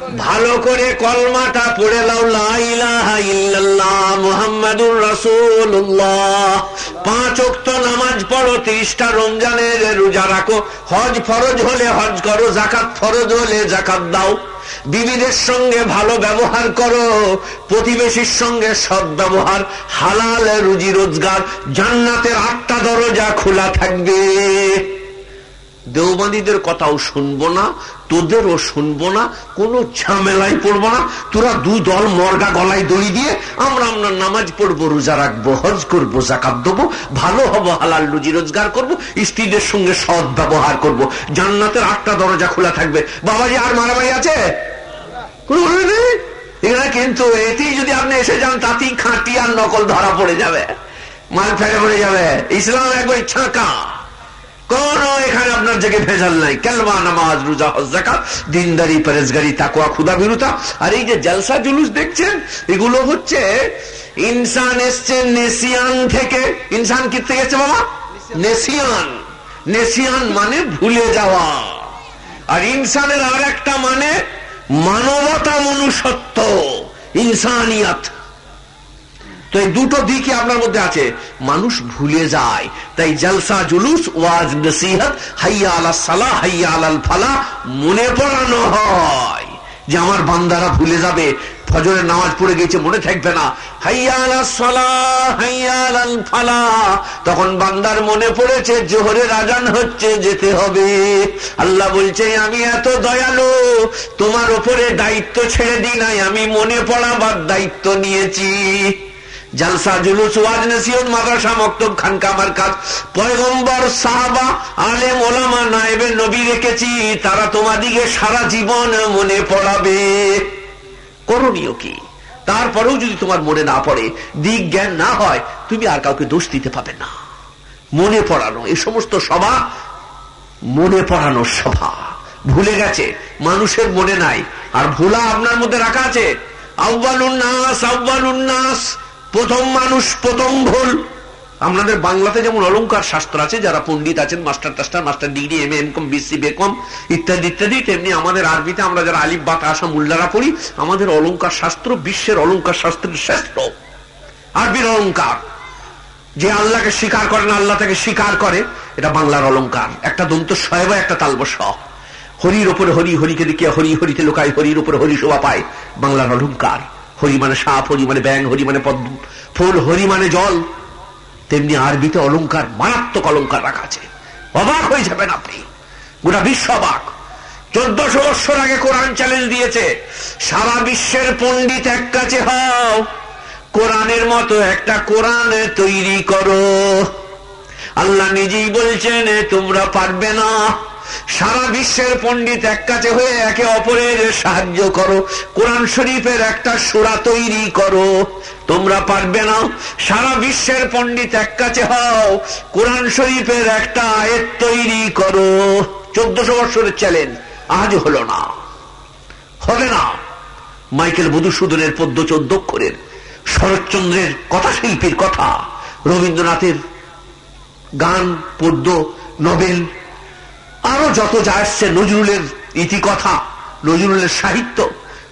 ভালো করে কলমাটা পড়ে লাও মুহাম্মাদুর রাসূলুল্লাহ। পাঁচ ওয়াক্ত নামাজ পড়ো, তিরিশটা রমজানের রোজা রাখো। হজ ফরজ হলে হজ করো জাকাত ফরজ হলে জাকাত দাও। বিবিদের সঙ্গে ভালো ব্যবহার করো, প্রতিবেশীর সঙ্গে সৎ ব্যবহার, হালাল রুজি রোজগার, জান্নাতের আটটা দরজা খোলা থাকবে। দেওবাদীদের কথাও শুনব না, তোদেরও শুনব না, কোন ঝামেলায় পড়ব না। তোরা দুই দল মর্গা গলায় দড়ি দিয়ে আমরা আমরা নামাজ পড়ব, রোজা রাখব, হজ করব, জাকাত দেবো, ভালো হব, হালাল রুজি রোজগার করব, স্ত্রীদের সঙ্গে সৎ ব্যবহার করব। জান্নাতের আটটা দরজা খোলা থাকবে। বাবাজি আর মারামারি আছে? কিন্তু এতেই যদি আপনি এসে যান, তাতেই খাঁটি আর নকল ধরা পড়ে যাবে। মাল ফেলে পড়ে যাবে। ইসলাম একবার ছাঁকা। কোন এখানে আপনার ভেজাল নাই। কেলমা নামাজ, রোজা দিনদারি, পরেজগারি তাকুয়া ক্ষুদা বিরুতা আর এই যে জলসা জুলুস দেখছেন, এগুলো হচ্ছে ইনসান এসছে নেসিয়ান থেকে। ইনসান কি থেকে এসছে বাবা? নেসিয়ান। নেসিয়ান মানে ভুলে যাওয়া। আর ইনসানের আর একটা মানে মানবতা মনুষ্যত্ব, ইনসানিয়াত। তো এই দুটো দিকই আপনার মধ্যে আছে। মানুষ ভুলে যায়। তাই জলসা জুলুস, ওয়াজ নসিহত, হাইয়া আলা সালা হাইয়া আলাল ফালা মনে পড়ানো হয় যে আমার বান্দারা ভুলে যাবে। ফজরের নামাজ পড়ে গেছে, মনে থাকবে না। ফালা তখন বান্দার মনে পড়েছে, জোহরের আজান হচ্ছে, যেতে হবে। আল্লাহ বলছে, আমি এত দয়ালু, তোমার ওপরে দায়িত্ব ছেড়ে দিই নাই, আমি মনে পড়াবার দায়িত্ব নিয়েছি। জালসা জুলুস, ওয়াজ নসিহত, মাদ্রাসা মক্তব খানকামার কাজ পয়গম্বর, সাহাবা, আলেম, ওলামা, নায়েবে নবী রেখেছি, তারা তোমাদিকে সারা জীবন মনে পড়াবে। করণীয় কি? তারপরেও যদি তোমার মনে না পড়ে, দিক জ্ঞান না হয়, তুমি আর কাউকে দোষ দিতে পাবে না। মনে পড়ানো এই সমস্ত সভা মনে পড়ানোর সভা। ভুলে গেছে, মানুষের মনে নাই। আর ভুলা আপনার মধ্যে রাখা আছে? আহ্বানুন্নাস আহ্বানুন্নাস প্রথম মানুষ, প্রথম ভুল আমাদের বাংলাতে যেমন অলঙ্কার শাস্ত্র আছে, যারা পন্ডিত আছেন, master টাস্টার, master degree, M M Com BC B Com ইত্যাদি ইত্যাদি, তেমনি আমাদের আরবিতে আমরা যারা আলিফ, বাত আসা মুল্লারা পড়ি, আমাদের অলঙ্কার শাস্ত্র বিশ্বের অলঙ্কার শাস্ত্রের শ্রেষ্ঠ। আরবির অলঙ্কার যে আল্লাহকে স্বীকার করে না, আল্লাহ তাকে স্বীকার করে, এটা বাংলার অলঙ্কার একটা দন্ত শয়বা একটা তালবস হরির ওপরে হরি, হরিকে দেখিয়া হরি, হরিতে লোকায় হরির উপরে হরি শোভা পায়, বাংলার অলঙ্কার হরি মানে সাপ হরি মানে ব্যাং হরি মানে পদ্ম, ফুল হরি মানে জল। তেমনি আরবিতে অলঙ্কার মারাত্মক অলঙ্কার রাখা আছে। অবাক হয়ে যাবেন আপনি। গোটা বিশ্ব অবাক। চোদ্দশো বৎসর আগে কোরআন চ্যালেঞ্জ দিয়েছে। সারা বিশ্বের পণ্ডিত এক কাছে হও। কোরআনের মতো একটা কোরআন তৈরি করো। আল্লাহ নিজেই বলছেন, তোমরা পারবে না। সারা বিশ্বের পণ্ডিত এক কাছে হয়ে একে অপরের সাহায্য করো। কোরআন শরীফের একটা সুরা তৈরি করো। তোমরা পারবে না? সারা বিশ্বের পণ্ডিত এক কাছে হও। কোরআন শরীফের একটা আয়ের তৈরি করো। চোদ্দশো বৎসরের চ্যালেঞ্জ আজ হলো না। হবে না। মাইকেল মধুসূদনের পদ্য চোদ্দ অক্ষরের শরৎচন্দ্রের কথা শিল্পীর কথা, রবীন্দ্রনাথের গান, পদ্য নোবেল আরও যত যা আসছে নজরুলের ইতিকথা, নজরুলের সাহিত্য,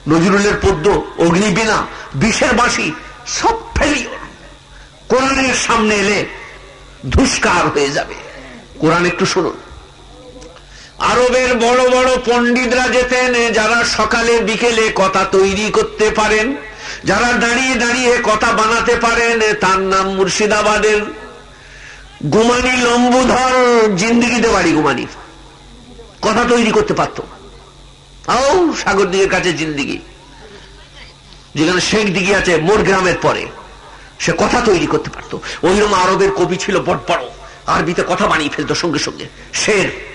নজরুলের পদ্য, অগ্নিবীণা, বিষের বাসি সব ফেলিওর কোরআনের সামনে এলে ধুস্কার হয়ে যাবে। কোরআন একটু শুনুন। আরবের বড় বড় পণ্ডিতরা যেতেন, যারা সকালে বিকেলে কথা তৈরি করতে পারেন, যারা দাঁড়িয়ে দাঁড়িয়ে কথা বানাতে পারেন, তার নাম মুর্শিদাবাদের গুমানি লম্বুধর জিন্দিগিতে বাড়ি গুমানি কথা তৈরি করতে পারত। আও সাগর দিকের কাছে জিন্দিগি। যেখানে শেখ দিঘি আছে, মোর গ্রামের পরে। সে কথা তৈরি করতে পারত। ওইরকম আরবের কবি ছিল বট বড়। আরবিতে কথা বানিয়ে ফেলতো সঙ্গে সঙ্গে। শের।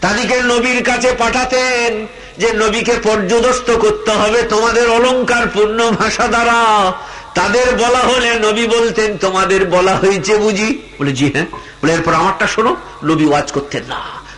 তাদেরকে নবীর কাছে পাঠাতেন যে, নবীকে পর্যদস্ত করতে হবে তোমাদের অলঙ্কার পূর্ণ ভাষা দ্বারা। তাদের বলা হলে নবী বলতেন, তোমাদের বলা হয়েছে বুঝি? বলে, জি হ্যাঁ। বলে, এরপর আমারটা শোনো, নবী ওয়াজ করতেন না।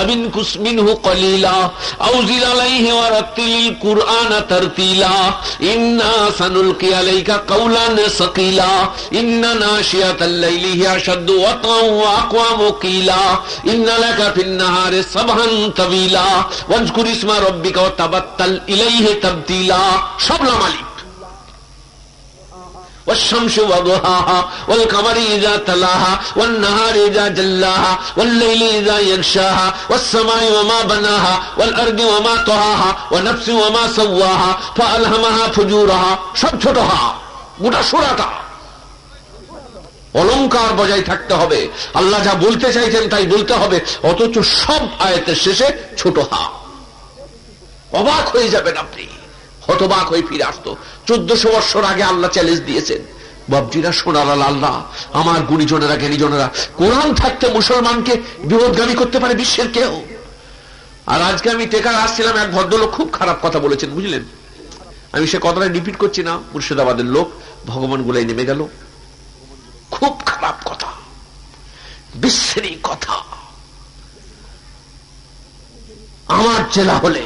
ابن کسمن ہو کلیلا اوزل علیہ اور اتل قرآن ترتیلا ان سن کے علیہ کا کولا نہ سکیلا ان ناشیت اللیلی اشد وطا واقوام وکیلا، ان لك في النهار صبحا طويلا واذكر اسم ربك وتبتل اليه تبتیلا شبلا مالک والشمس وضحاها والقمر إذا تلاها والنهار إذا جلاها والليل إذا يغشاها والسماء وما بناها والأرض وما طهاها ونفس وما سواها فألهمها فجورها সব ছোট হা গোটা সুরাটা অলঙ্কার বজায় থাকতে হবে আল্লাহ যা বলতে চাইছেন তাই বলতে হবে অথচ সব আয়তের শেষে ছোট হা অবাক হয়ে যাবেন আপনি হতবাক হয়ে ফিরে আসতো। চোদ্দশো বৎসর আগে আল্লাহ চ্যালেঞ্জ দিয়েছেন। বাবজিরা সোনার আল্লাহ আমার গুণীজনেরা, জ্ঞানীজনেরা, কোরআন থাকতে মুসলমানকে বিপদগামী করতে পারে বিশ্বের কেউ। আর আজকে আমি টেকার আসছিলাম, এক ভদ্রলোক খুব খারাপ কথা বলেছেন, বুঝলেন? আমি সে কথাটা রিপিট করছি না, মুর্শিদাবাদের লোক, ভগবান গুলাই নেমে গেল। খুব খারাপ কথা। বিশ্বেরই কথা। আমার জেলা হলে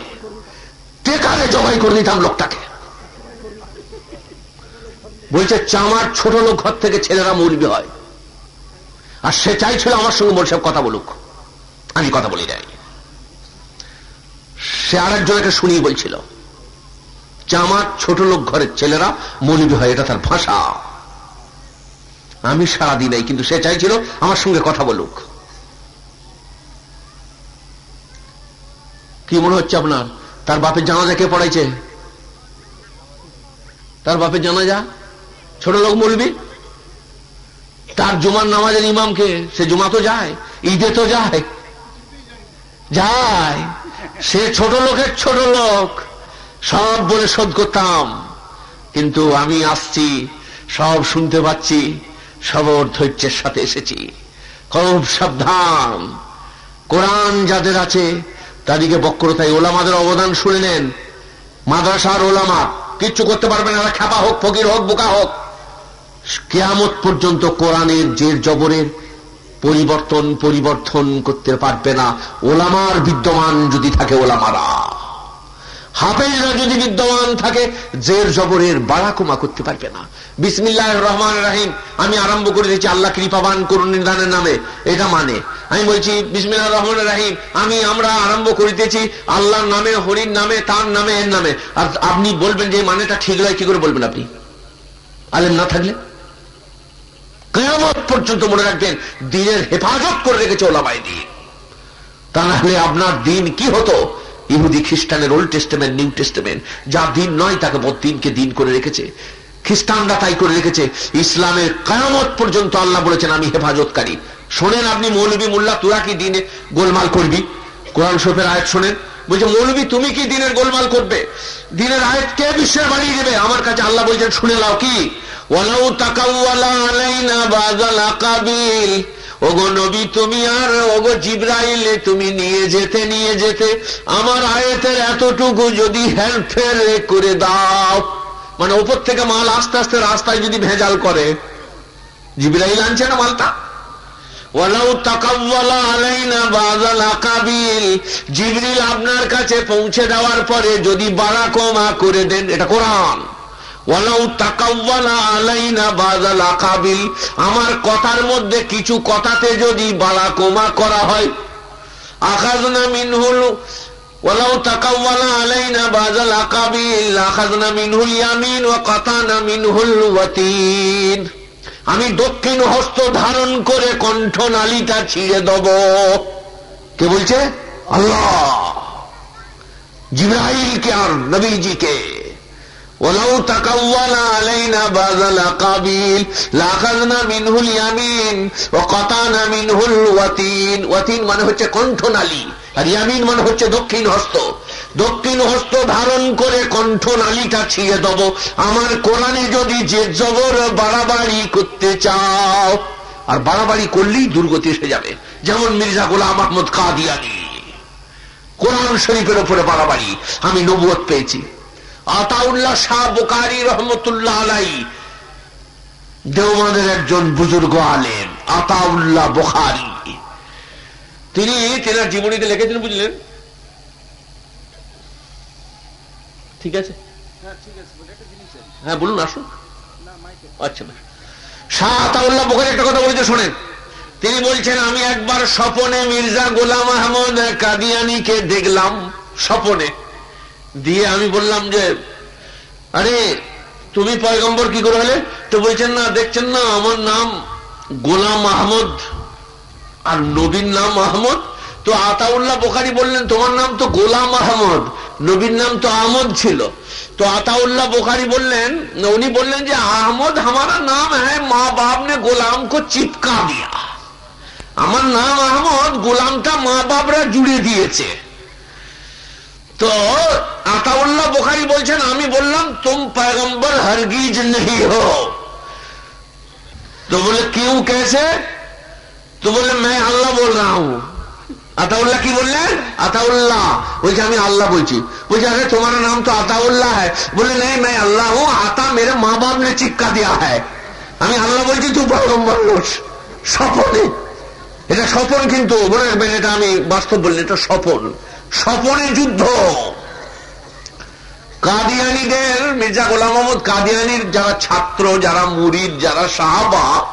টেকারে জবাই করে দিতাম লোকটাকে। বলছে, চামার ছোট লোক ঘর থেকে ছেলেরা মৌলবি হয়। আর সে চাইছিল আমার সঙ্গে বলছে কথা বলুক। আমি কথা বলি যাই সে আরেকজনকে শুনিয়ে বলছিল, চামার ছোট লোক ঘরের ছেলেরা মৌলবি হয়, এটা তার ভাষা। আমি সারা দিই নাই, কিন্তু সে চাইছিল আমার সঙ্গে কথা বলুক। কি মনে হচ্ছে আপনার? তার বাপের জানাজা কে পড়াইছে? তার বাপের জানাজা? ছোট লোক বলবি তার জুমার নামাজের ইমামকে সে জুমা তো যায়, ঈদে তো যায়। যায়। সে ছোট লোকের ছোট লোক। সব বলে শোধ করতাম। কিন্তু আমি আসছি, সব শুনতে পাচ্ছি সবর ধৈর্যের সাথে এসেছি। খুব সাবধান। কোরআন যাদের আছে তাদেরকে বক্রতায় ওলামাদের অবদান শুনে নেন। মাদ্রাসার ওলামা, কিচ্ছু করতে পারবে না খ্যাপা হোক, ফকির হোক, বোকা হোক। কেয়ামত পর্যন্ত কোরআনের জের জবরের পরিবর্তন পরিবর্তন করতে পারবে না। ওলামার বিদ্যমান যদি থাকে ওলামারা। হাফেজরা যদি বিদ্যমান থাকে, জের জবরের বাড়াকুমা করতে পারবে না। বিসমিল্লাহ রহমান রাহিম, আমি আরম্ভ করে দিচ্ছি আল্লাহ কৃপাবান করুন নির্ধানের নামে। এটা মানে। আমি বলছি বিসমিল্লাহ রহমান রাহিম, আমি, আমরা আরম্ভ করিতেছি আল্লাহর নামে, হরির নামে, তার নামে, এর নামে। আর আপনি বলবেন যে মানেটা ঠিক নয়, কি করে বলবেন আপনি? আলেম না থাকলে? কেয়ামত পর্যন্ত মনে রাখবেন, দিনের হেফাজত করে রেখেছে ওলামাই দিন। তা না হলে আপনার দিন কি হতো? ইহুদি খ্রিস্টানের ওল্ড টেস্টমেন্ট নিউ টেস্টমেন্ট যা দিন নয়, তাকে দিনকে দিন করে রেখেছে। খ্রিস্টানরা তাই করে রেখেছে। ইসলামের কায়ামত পর্যন্ত আল্লাহ বলেছেন, আমি হেফাজতকারী। শোনেন আপনি মৌলবী মোল্লা, তোরা কি দিনে গোলমাল করবি? কোরআন শরীফের আয়াত শোনেন। বলছে, মৌলবী, তুমি কি দিনের গোলমাল করবে? দিনের আয়াত কে বিশ্বের বাড়িয়ে দেবে? আমার কাছে আল্লাহ বলছেন, শুনে লাও কি? ওয়ালাউ তাকাওয়ালা আলাইনা বাযাল আকাবিল। ওগো নবী, তুমি আর ওগো জিব্রাইলে, তুমি নিয়ে যেতে নিয়ে যেতে। আমার আয়াতের এতটুকু যদি হেরফের করে দাও। মানে ওপর থেকে মাল আস্তে আস্তে রাস্তায় যদি ভেজাল করে। জিব্রাইল আনছে না মালটা? আপনার কাছে পৌঁছে দেওয়ার পরে যদি বাড়া কমা করে দেন, এটা কোরআন। আমার কথার মধ্যে কিছু কথাতে যদি বাড়া কমা করা হয় আখাজনা মিনহুল তাকাওয়ালা আলাইনা বাজাল আকাবিল আখাজনা মিনহুল ইয়ামিন ওয়া কাতানা মিনহুল ওয়াতিন। আমি দক্ষিণ হস্ত ধারণ করে কণ্ঠ নালিটা ছিঁড়ে দেব। কে বলছে? আল্লাহ। জিব্রাহিলকে আর নবীজিকে। ولو تقول علينا بعض الاقابيل لاخذنا منه اليمين وقطعنا منه الوتين وتين মানে হচ্ছে কণ্ঠনালী আর ইয়ামিন মানে হচ্ছে দক্ষিণ হস্ত দক্ষিণ হস্ত ধারণ করে কণ্ঠনালীটা ছিঁড়ে দেব আমার কোরআনে যদি যে জবর বাড়াবাড়ি করতে চাও আর বাড়াবাড়ি করলেই দুর্গতি এসে যাবে যেমন মির্জা গোলাম আহমদ কাদিয়ানি কোরআন শরীফের উপরে বাড়াবাড়ি আমি নবুয়ত পেয়েছি আতাউল্লাহ শাহ বোকারি রহমতুল্লাহ আলাই দেওমানের একজন বুজুর্গ আলেম আতাউল্লাহ বোখারি। তিনি তেনার জীবনীতে লিখেছেন বুঝলেন? ঠিক আছে? হ্যাঁ বলুন আসুন। আচ্ছা শাহ আতাউল্লাহ বোখারি একটা কথা বলেছে শোনেন। তিনি বলছেন আমি একবার স্বপনে মির্জা গোলাম আহমদ কাদিয়ানিকে দেখলাম স্বপনে। দিয়ে আমি বললাম যে, আরে, তুমি পয়গম্বর কি করে হলে? তো বলছেন, না, দেখছেন না, আমার নাম গোলাম আহমদ আর নবীন নাম আহমদ। তো আতাউল্লাহ বোখারি বললেন, তোমার নাম তো গোলাম আহমদ, নবীর নাম তো আহমদ ছিল। তো আতাউল্লাহ বোখারি বললেন, উনি বললেন যে, আহমদ হামারা নাম হ্যাঁ মা বাপ নে গোলাম কো চিপকা দিয়া। আমার নাম আহমদ, গোলামটা মা বাপরা জুড়ে দিয়েছে। তো আতাউল্লাহ বোখারি বলছেন আমি বললাম তুম पैगंबर हरगिज नहीं हो तो बोले क्यों कैसे तो बोले मैं अल्लाह बोल रहा हूं আতাউল্লাহ কি বললেন আতাউল্লাহ বলছে আমি আল্লাহ বলছি বলছে আরে তোমার নাম তো আতাউল্লাহ है बोले नहीं मैं अल्लाह हूं आता मेरे माँ बाप ने चिपका दिया है আমি আল্লাহ বলছি তুই পয়গম্বর স্বপনে এটা স্বপন কিন্তু মনে রাখবেন এটা আমি বাস্তব বললেন এটা স্বপন স্বপনে যুদ্ধ। কাদিয়ানিদের, মির্জা গোলাম মোহাম্মদ কাদিয়ানির যারা ছাত্র, যারা মুরিদ, যারা সাহাবা,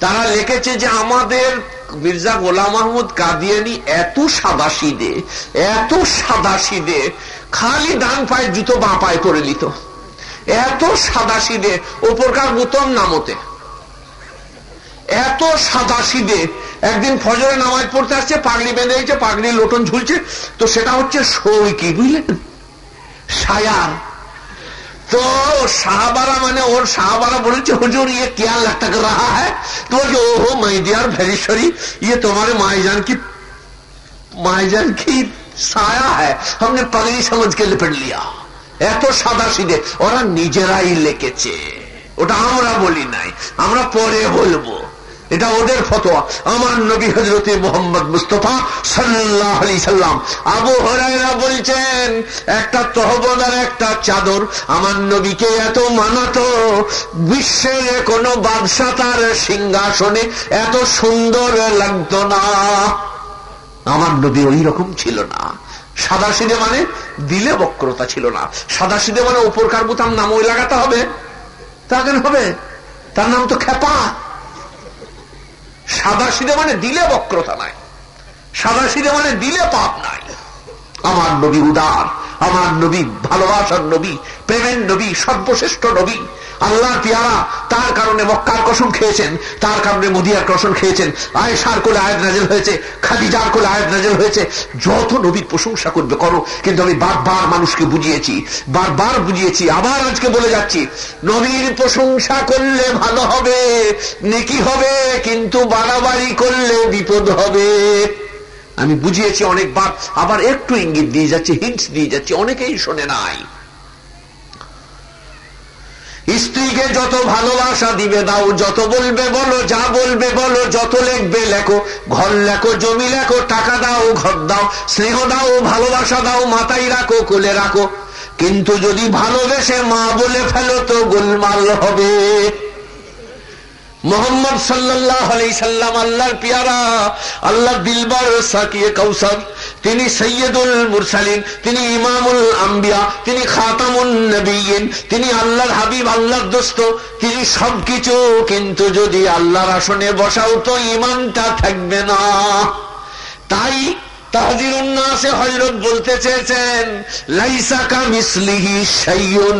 তারা লিখেছে যে আমাদের মির্জা গোলাম মাহমুদ কাদিয়ানি এত সাদাসিদে এত সাদাসিদে, খালি ডান পায়ে জুতো বাঁ পায়ে করে নিত। এত সাদাসিদে, ওপরকার বুতম নামতে। এত সাদা সিদে। একদিন ফজরে নামাজ পড়তে আসছে, পাগড়ি বেঁধে গেছে পাগড়ি লোটন ঝুলছে। তো সেটা হচ্ছে সৌকি বুঝলেন? সায়ার। তো শাহবারা মানে ওর শাহবারা বলেছে, হুজুর ইয়ে কেয়া লটক রাহা হ্যাঁ? তো বলছে ও হো মাইদিয়ার ভেরিশ্বরী ইয়ে তোমার মায়জান কি মায়জান কি সায়া হ্যাঁ? हमने পাগড়ি সমাজ কে लिपट লিয়া এত সাদা সিদে। ওরা নিজেরাই লেকেছে ওটা আমরা বলি নাই। আমরা পরে বলব। এটা ওদের ফতোয়া। আমার নবী হজরতে মোহাম্মদ মুস্তফা সাল্লাহ আলি সাল্লাম। আবু হরাইরা বলছেন, একটা তহবদার একটা চাদর। আমার নবীকে এত মানাতো, বিশ্বের কোন বাদশা তার সিংহাসনে এত সুন্দর লাগত না। আমার নবী ওই রকম ছিল না। সাদা সিদে মানে দিলে বক্রতা ছিল না। সাদা সিদে মানে উপরকার বুতাম নাম ওই লাগাতে হবে। তা কেন হবে? তার নাম তো খেপা সাদা সিদে মানে দিলে বক্রতা নাই। সাদা সিদে মানে দিলে পাপ নাই। আমার নবী উদার, আমার নবী ভালোবাসার নবী, প্রেমের নবী, সর্বশ্রেষ্ঠ নবী আল্লাহ পিয়ারা তার কারণে মক্কার কসম খেয়েছেন, তার কারণে মদিয়ার কসম খেয়েছেন। আয়েশার কোলে আয়াত নাজেল হয়েছে, খাদিজার কোলে আয়াত নাজেল হয়েছে। যত নবীর প্রশংসা করবে করো, কিন্তু আমি বারবার মানুষকে বুঝিয়েছি, বারবার বুঝিয়েছি, আবার আজকে বলে যাচ্ছি, নবীর প্রশংসা করলে ভালো হবে, নেকি হবে, কিন্তু বাড়াবাড়ি করলে বিপদ হবে। আমি বুঝিয়েছি অনেকবার, আবার একটু ইঙ্গিত দিয়ে যাচ্ছি হিন্টস দিয়ে যাচ্ছি, অনেকেই শোনে নাই। স্ত্রীকে যত ভালোবাসা দিবে দাও, যত বলবে বলো, যা বলবে বলো, যত লেখবে লেখো। ঘর লেখো, জমি লেখো, টাকা দাও, ঘর দাও, স্নেহ দাও, ভালোবাসা দাও, মাথায় রাখো, কোলে রাখো। কিন্তু যদি ভালোবেসে মা বলে ফেলো, তো গোলমাল হবে। মোহাম্মদ সাল্লাহ আলাই সাল্লাম, আল্লাহর পিয়ারা আল্লাহ দিলবার সাকিয়ে কৌসর তিনি সৈয়দুল মুরসালিন, তিনি ইমামুল আম্বিয়া, তিনি খাতামুল নবীন তিনি আল্লাহর হাবিব, আল্লাহর দোস্ত, তিনি সবকিছু। কিন্তু যদি আল্লাহর আসনে বসাও তো ইমানটা থাকবে না। তাই তাহাজির উন্নাসে হজরত বলতে চেয়েছেন, লাইসাকা মিসলিহি সাইয়ুন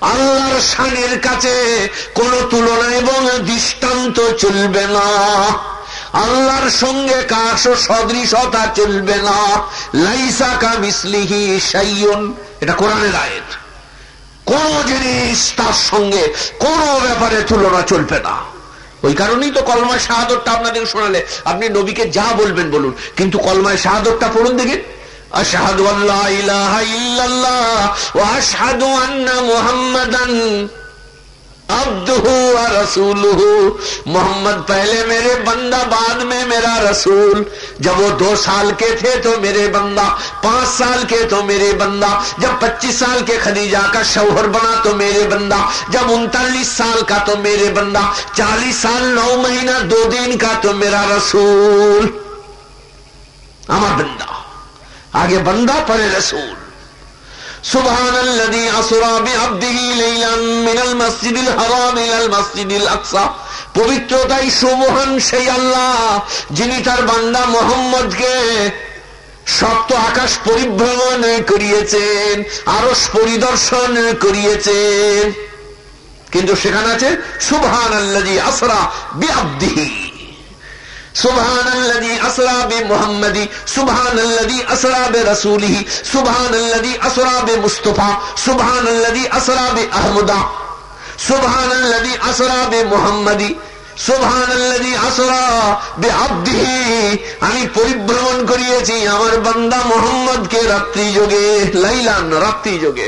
আল্লাহর শানের কাছে কোন তুলনা এবং দৃষ্টান্ত চলবে না। আল্লাহর সঙ্গে কাশ সদৃশতা চলবে না। লাইসা কা মিসলিহি সাইয়ন এটা কোরআনের আয়েত। কোন জিনিস তার সঙ্গে কোন ব্যাপারে তুলনা চলবে না। ওই কারণেই তো কলমায় শাহাদতটা আপনাদের শোনালে। আপনি নবীকে যা বলবেন বলুন। কিন্তু কলমায় শাহাদতটা পড়ুন দেখে। اشہد اللہ الہ الا اللہ واشہد ان محمدن عبدہ ورسولہ محمد پہلے میرے بندہ، بعد میں میرا رسول۔ جب وہ دو سال کے تھے تو میرے بندہ، پانچ سال کے تو میرے بندہ۔ جب پچیس سال کے خدیجہ کا شوہر بنا تو میرے بندہ۔ جب انتالیس سال کا تو میرے بندہ۔ چالیس سال، نو مہینہ، دو دن کا تو میرا رسول۔ ہمارا بندہ۔ आगे बंदा परे रसूल سبحان الذي اسرى بعبده ليلا من المسجد الحرام الى المسجد الاقصى পবিত্রতাই সুমহান সেই আল্লাহ যিনি তার বান্দা মোহাম্মদকে সপ্ত আকাশ পরিভ্রমণ করিয়েছেন আরস পরিদর্শন করিয়েছেন কিন্তু সেখানে আছে সুবহান আল্লাহ আসরা বিআবদিহি سبحان الذي أسرى بمحمد سبحان الذي أسرى برسوله سبحان الذي أسرى بمصطفى سبحان الذي أسرى بأحمد سبحان الذي أسرى بمحمد সুবহান আসরা বেআব্দিহি আমি পরিভ্রমণ করিয়েছি আমার বান্দা মোহাম্মদকে রাত্রি যোগে লাইলান রাত্রি যোগে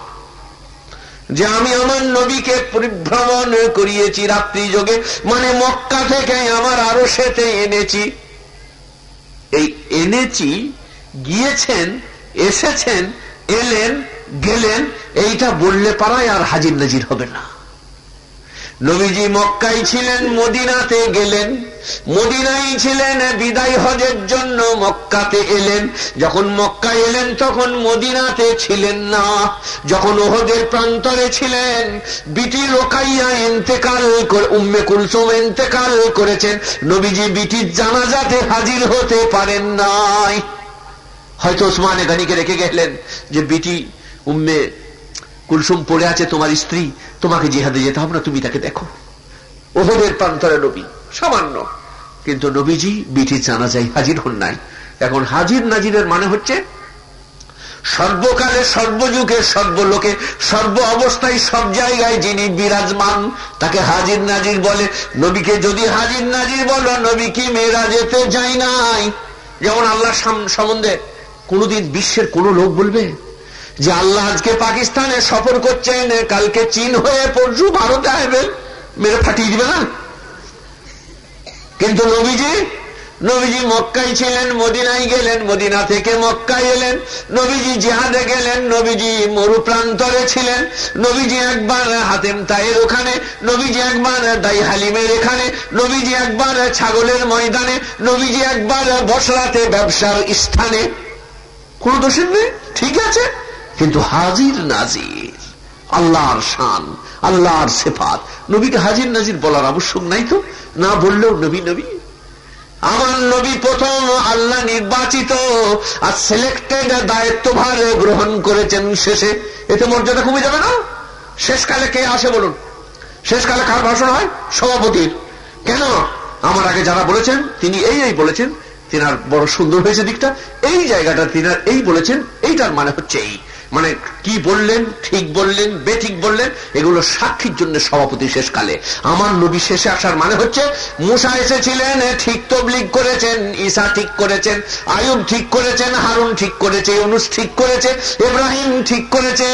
যে আমি আমার নবীকে পরিভ্রমণ করিয়েছি রাত্রি যোগে মানে মক্কা থেকে আমার আরও সেতে এনেছি। এই এনেছি, গিয়েছেন, এসেছেন, এলেন, গেলেন, এইটা বললে পারায় আর হাজির নাজির হবে না। নবীজি মক্কাই ছিলেন, মদিনাতে গেলেন। মদিনাই ছিলেন, বিদায় হজের জন্য মক্কাতে এলেন। যখন মক্কা এলেন, তখন মদিনাতে ছিলেন না। যখন ওহদের প্রান্তরে ছিলেন, বিটি রোকাইয়া এতেকাল উম্মে কুলসুম এতেকাল করেছেন। নবীজি বিটির জানাজাতে হাজির হতে পারেন নাই। হয়তো ওসমানে গানিকে রেখে গেলেন যে, বিটি উম্মে কুলসুম পড়ে আছে তোমার স্ত্রী, তোমাকে জিহাদে যেতে হবে না, তুমি তাকে দেখো। ওহদের প্রান্তরে নবী, সামান্য। কিন্তু নবীজি বিটি জানা যায় হাজির হন নাই। এখন হাজির নাজিরের মানে হচ্ছে সর্বকালে সর্বযুগে, সর্বলোকে, সর্ব অবস্থায়, সব জায়গায় যিনি বিরাজমান, তাকে হাজির নাজির বলে। নবীকে যদি হাজির নাজির বলো, নবী কি মেয়েরা যেতে যাই নাই? যেমন আল্লাহ সম্বন্ধে কোনদিন বিশ্বের কোন লোক বলবে যে আল্লাহ আজকে পাকিস্তানে সফর করছেন, কালকে চীন হয়ে পরশু ভারতে আসবেন, মেরে ফাটিয়ে দিবে না? কিন্তু নবীজি নবীজি মক্কায় ছিলেন, মদিনায় গেলেন, মদিনা থেকে মক্কায় এলেন, নবীজি জিহাদে গেলেন, নবীজি মরু প্রান্তরে ছিলেন, নবীজি একবার হাতেম তাইয়ের ওখানে, নবীজি একবার দাই হালিমের এখানে, নবীজি একবার ছাগলের ময়দানে, নবীজি একবার বসরাতে ব্যবসার স্থানে। কোন দোষের নেই? ঠিক আছে? কিন্তু হাজির নাজির, আল্লাহর শান, আল্লাহর সেফাত। নবীকে হাজির নাজির বলার আবশ্যক নাই তো? না বললেও নবী নবী। আমার নবী প্রথম আল্লাহ নির্বাচিত আর সিলেক্টেড দায়িত্বভার গ্রহণ করেছেন শেষে। এতে মর্যাদা কমে যাবে না? শেষকালে কে আসে বলুন? শেষকালে কার ভাষণ হয়? সভাপতির। কেন? আমার আগে যারা বলেছেন, তিনি এই এই বলেছেন, তিনার বড় সুন্দর হয়েছে দিকটা। এই জায়গাটা তিনার এই বলেছেন, এইটার মানে হচ্ছে এই। মানে কি বললেন, ঠিক বললেন, বেঠিক বললেন, এগুলো সাক্ষীর জন্য সভাপতি শেষকালে। আমার নবী শেষে আসার মানে হচ্ছে, মুসা এসেছিলেন ঠিক তবলিগ করেছেন, ঈসা ঠিক করেছেন, আয়ুব ঠিক করেছেন, হারুন ঠিক করেছে অনুষ ঠিক করেছে, ইব্রাহিম ঠিক করেছে,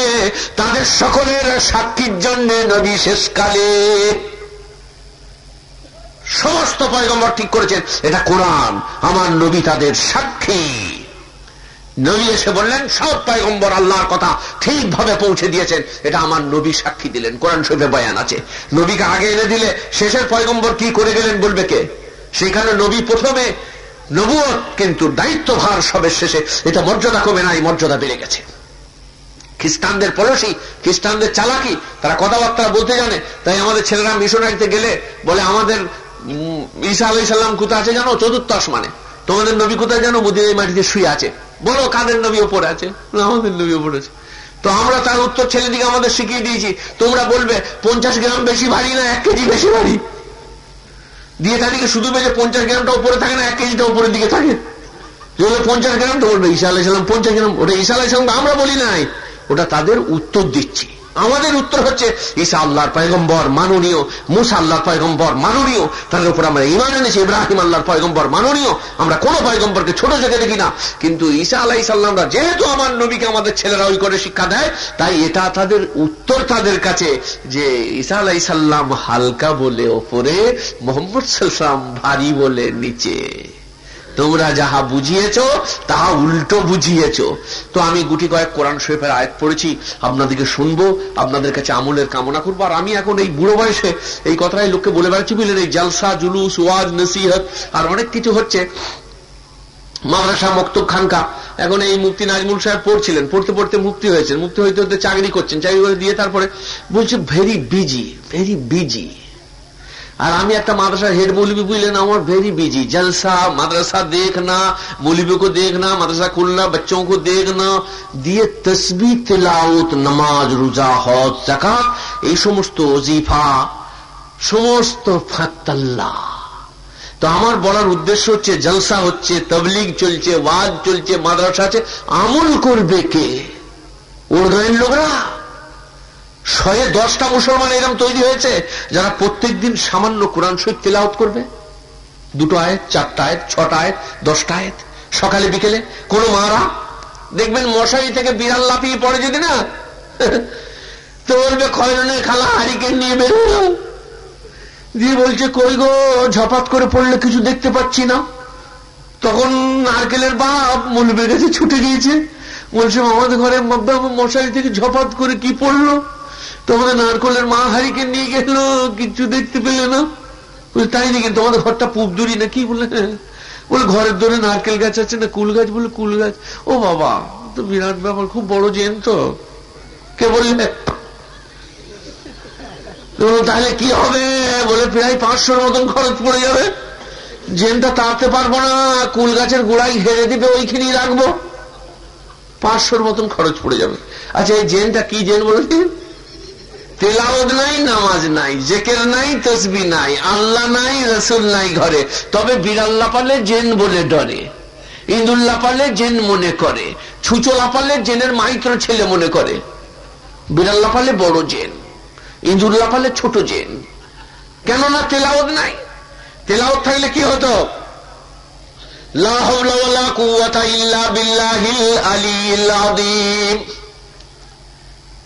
তাদের সকলের সাক্ষীর জন্য নবী শেষকালে। সমস্ত পয়গম্বর ঠিক করেছেন, এটা কোরআন, আমার নবী তাদের সাক্ষী। নবী এসে বললেন, সব পয়গম্বর আল্লাহর কথা ঠিকভাবে পৌঁছে দিয়েছেন। এটা আমার নবী সাক্ষী দিলেন, কোরআন শরীফে বয়ান আছে। নবীকে আগে এনে দিলে শেষের পয়গম্বর কি করে গেলেন বলবে কে? সেখানে নবী প্রথমে নবুয় কিন্তু দায়িত্বভার সবের শেষে। এটা মর্যাদা কমে নাই মর্যাদা বেড়ে গেছে। খ্রিস্টানদের পলসি খ্রিস্টানদের চালাকি, তারা কথাবার্তা বলতে জানে। তাই আমাদের ছেলেরা মিশনারিতে গেলে বলে, আমাদের ঈসা আলাই সাল্লাম কোথায় আছে জানো? চতুর্থ আসমানে। তোমাদের নবী কোথায় জানো? এই মাটিতে শুয়ে আছে। বলো, কাদের নবী ওপরে আছে? আমাদের নবী ওপরে আছে। তো আমরা তার উত্তর ছেলে দিকে আমাদের শিখিয়ে দিয়েছি। তোমরা বলবে, পঞ্চাশ গ্রাম বেশি ভারী না, এক কেজি বেশি ভারী? দিয়ে তাদেরকে শুধু বেজে পঞ্চাশ গ্রামটা উপরে থাকে না, এক কেজিটা উপরের দিকে থাকে। পঞ্চাশ গ্রাম তো বলবে ঈশা আলাইসালাম পঞ্চাশ গ্রাম, ওটা ঈশা আলাইসালাম আমরা বলি নাই। ওটা তাদের উত্তর দিচ্ছি। আমাদের উত্তর হচ্ছে ঈসা আল্লাহর পয়গম্বর, মাননীয় মুসা আল্লাহর পয়গম্বর, মাননীয়। তাদের উপর আমরা ইমান এনেছি, ইব্রাহিম আল্লাহর পয়গম্বর, মাননীয়। আমরা কোন পয়গম্বরকে ছোট চোখে দেখি না। কিন্তু ঈসা আলাহ সাল্লামরা যেহেতু আমার নবীকে আমাদের ছেলেরা ওই করে শিক্ষা দেয়, তাই এটা তাদের উত্তর তাদের কাছে যে ঈসা আলাই সাল্লাম হালকা বলে ওপরে, মোহাম্মদ সাল্লাম ভারী বলে নিচে। তোমরা যাহা বুঝিয়েছ, তাহা উল্টো বুঝিয়েছ। তো আমি গুটি কয়েক কোরআন শরীফের আয়াত পড়েছি, আপনাদেরকে শুনব, আপনাদের কাছে আমলের কামনা করব, আর আমি এখন এই বুড়ো বয়সে এই কথাটাই লোককে বলে বেড়াচ্ছি বুঝলেন এই জালসা, জুলুস, ওয়াজ, নসিহত, আর অনেক কিছু হচ্ছে। মাদ্রাসা মক্তব খানকা, এখন এই মুক্তি নাজমুল সাহেব পড়ছিলেন, পড়তে পড়তে মুক্তি হয়েছে মুক্তি হইতে হইতে চাকরি করছেন, চাকরি করে দিয়ে তারপরে বলছে ভেরি বিজি ভেরি বিজি আর আমি একটা মাদ্রাসার হেড মৌলবি বুঝলেন, আমার ভেরি বিজি জলসা, মাদ্রাসা দেখ না মৌলবি কো দেখনা, মাদ্রাসা খুললা বচ্চোं দেখ না দিয়ে তসবি তেলাউত নমাজ, রোজা, হজ জাকাত এই সমস্ত অজিফা সমস্ত ফাতাল্লাহ তো আমার বলার উদ্দেশ্য হচ্ছে, জলসা হচ্ছে, তবলিগ চলছে, ওয়াজ চলছে, মাদ্রাসা আছে, আমল করবে কে? ওর গায়ের লোকরা? শয়ে দশটা মুসলমান এরকম তৈরি হয়েছে যারা প্রত্যেক দিন সামান্য কোরআন শরীফ তেলাওত করবে। দুটো আয়েত, চারটা আয়েত, ছটা আয়েত, দশটা আয়েত। সকালে, বিকেলে কোন মারা, দেখবেন মশারি থেকে বিড়াল লাফিয়ে পড়ে যদি না, তো বলবে খয়রনের খালা, হারিকেন নিয়ে বেরো দিয়ে বলছে, কই গো, ঝপাত করে পড়লে কিছু দেখতে পাচ্ছি না। তখন নারকেলের বাপ মলবের কাছে ছুটে গিয়েছে। বলছে আমাদের ঘরে মশারি থেকে ঝপাত করে কি পড়ল? তোমাদের নারকলের মা হারিকে নিয়ে গেল, কিছু দেখতে পেলে না। বলে, তাই নাকি? তোমাদের ঘরটা পুব দূরি না বলে বলে, ঘরের ধরে নারকেল গাছ আছে না, কুল গাছ? বলে, কুল গাছ। ও বাবা তো বিরাট ব্যাপার, খুব বড় জেন তো। কে বললে? তাহলে কি হবে? বলে, প্রায় পাঁচশোর মতন খরচ পড়ে যাবে। জেনটা তাড়তে পারব না, কুল গাছের গোড়ায় ঘেরে দিবে, ওইখানেই রাখব। পাঁচশোর মতন খরচ পড়ে যাবে। আচ্ছা এই জেনটা কি জেন বলেছি তেলাওদ নাই, নামাজ নাই, জেকের নাই, তসবি নাই, আল্লাহ নাই, রসুল নাই ঘরে। তবে বিড়াল্লা পালে জেন বলে ডরে ইন্দুল্লা পালে জেন মনে করে ছুচোলা পালে জেনের মাইত্র ছেলে মনে করে। বিড়াল্লা পালে বড় জেন ইন্দুল্লা পালে ছোট জেন। কেননা তেলাওদ নাই। তেলাওদ থাকলে কি হতো?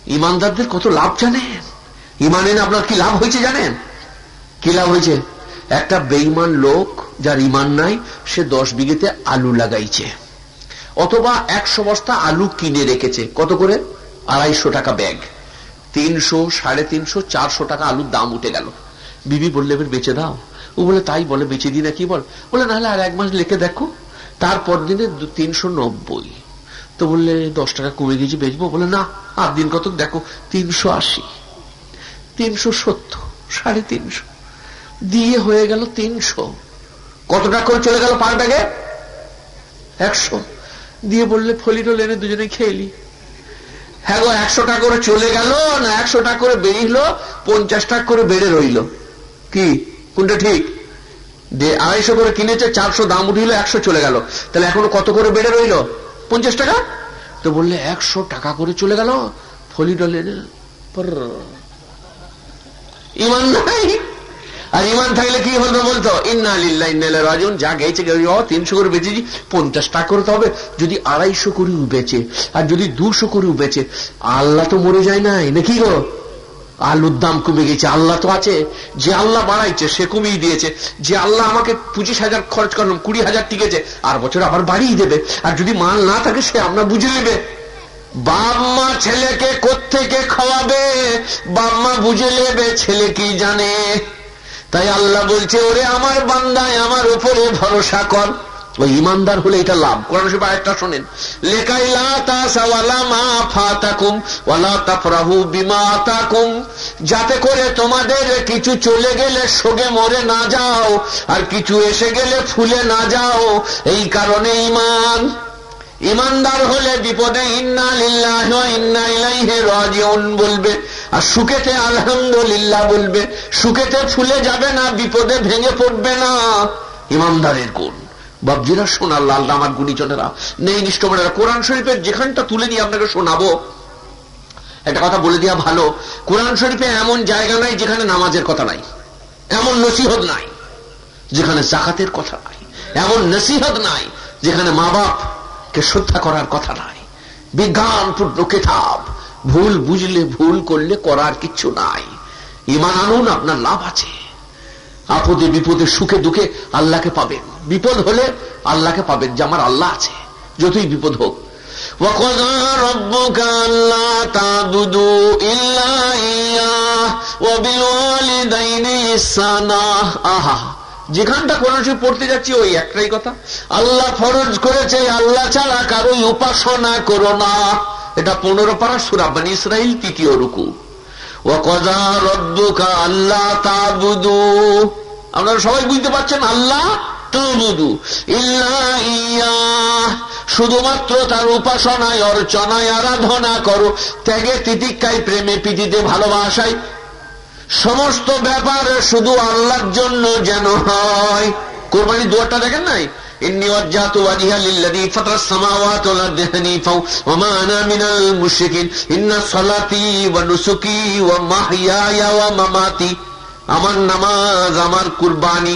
ইমানদারদের কত লাভ জানেন? ইমান এনে আপনার কি লাভ হয়েছে জানেন? কি লাভ হয়েছে? একটা বেইমান লোক যার ইমান নাই, সে দশ বিঘেতে আলু লাগাইছে। অথবা একশো বস্তা আলু কিনে রেখেছে। কত করে? আড়াইশো টাকা ব্যাগ। তিনশো, সাড়ে তিনশো, চারশো টাকা আলুর দাম উঠে গেল। বিবি বললে, এবার বেঁচে দাও। ও বলে, তাই বলে, বেঁচে দিই না কি বল বলে নাহলে আর এক মাস লিখে দেখো। তারপর দিনে তিনশো নব্বই। তো বললে, দশ টাকা কমে গেছি বেচবো? বলে, না, আর দিন কত দেখো, তিনশো আশি। তিনশো সত্তর, সাড়ে তিনশো। দিয়ে হয়ে গেল তিনশো। কত টাকা করে চলে গেল ব্যাগে একশো। দিয়ে বললে ফলিটো লেনে দুজনে খেয়েলি হ্যাঁ গো, একশো টাকা করে চলে গেল, না একশো টাকা করে বেরিয়ে পঞ্চাশ টাকা করে বেড়ে রইল। কি? কোনটা ঠিক? আড়াইশো করে কিনেছে, চারশো দাম উঠিল, একশো চলে গেল। তাহলে এখনও কত করে বেড়ে রইল? পঞ্চাশ টাকা? তো বললে, একশো টাকা করে চলে গেল। ফলি ডলে ইমান নাই? আর ইমান থাকলে কি হলো বলতো? ইন্না লিল্লা রাজন যা গেছে তিনশো করে বেঁচেছি। পঞ্চাশ টাকা করতে হবে। যদি আড়াইশো করেও বেচে, আর যদি দুশো করেও বেচে, আল্লাহ তো মরে যায় নাই। নাকি গো? আলুর দাম কমে গেছে। আল্লাহ তো আছে। যে আল্লাহ বাড়াইছে সে কমিয়ে দিয়েছে। যে আল্লাহ আমাকে পঁচিশ হাজার খরচ করলাম কুড়ি হাজার টিকেছে, আর বছর আবার বাড়িয়ে দেবে। আর যদি মাল না থাকে, সে আমরা বুঝে নেবে। বাম্মা ছেলেকে কোথেকে খাওয়াবে? বাম্মা বুঝে নেবে, ছেলে কি জানে? তাই আল্লাহ বলছে, ওরে আমার বান্দায়, আমার উপরে ভরসা কর। ইমানদার হলে এটা লাভ। কোরআন শরীফ আরেকটা শোনেন, লেকাই লা তাসাওয়ালা মা ফাতাকুম ওয়ালা তাফরাহু বিমা তাকুম যাতে করে তোমাদের কিছু চলে গেলে সোগে মরে না যাও, আর কিছু এসে গেলে ফুলে না যাও। এই কারণে ইমান ইমানদার হলে বিপদে ইন্না লিল্লাহ ইন্না ইলাইহি রাজিউন বলবে, আর সুখেতে আলহামদুলিল্লাহ বলবে, সুখেতে ফুলে যাবে না, বিপদে ভেঙে পড়বে না। ইমানদারের গুণ। বাবজিরা শোনার লাল আমার গুণীজনেরা নেই নিষ্ঠমানেরা কোরআন শরীফের যেখানটা তুলে নিয়ে আপনাকে শোনাবো, একটা কথা বলে দেওয়া ভালো, কোরআন শরীফে এমন জায়গা নাই যেখানে নামাজের কথা নাই, এমন নসিহত নাই যেখানে জাকাতের কথা নাই, এমন নসিহত নাই যেখানে মা বাপকে শ্রদ্ধা করার কথা নাই, বিজ্ঞানপূর্ণ কেতাব, ভুল বুঝলে ভুল করলে করার কিচ্ছু নাই ইমান আনুন, আপনার লাভ আছে, আপদে বিপদে সুখে দুঃখে আল্লাহকে পাবেন। বিপদ হলে আল্লাহকে পাবেন যে আমার আল্লাহ আছে। যতই বিপদ হোক। যেখানটা পড়তে যাচ্ছি, ওই একটাই কথা। আল্লাহ ফরজ করেছে, আল্লাহ ছাড়া কারোই উপাসনা করো না। এটা পনেরো পারা সুরাবান তৃতীয় রুকু। ও কজা রব্বুকা আল্লাহ তাবুদু। আপনারা সবাই বুঝতে পারছেন? আল্লাহ শুধুমাত্র তার উপাসনায় অর্চনায় আরাধনা করো ত্যাগে তিতিক্ষায় প্রেমে পিতিতে ভালোবাসায় সমস্ত ব্যাপার শুধু আল্লাহর জন্য যেন হয় কোরবানি দুয়ারটা দেখেন নাই إني وجهت وجهي للذي فطر السماوات والأرض حنيفا وما أنا من المشركين إن صلاتي ونسكي ومحياي ومماتي আমার নামাজ আমার কুরবানি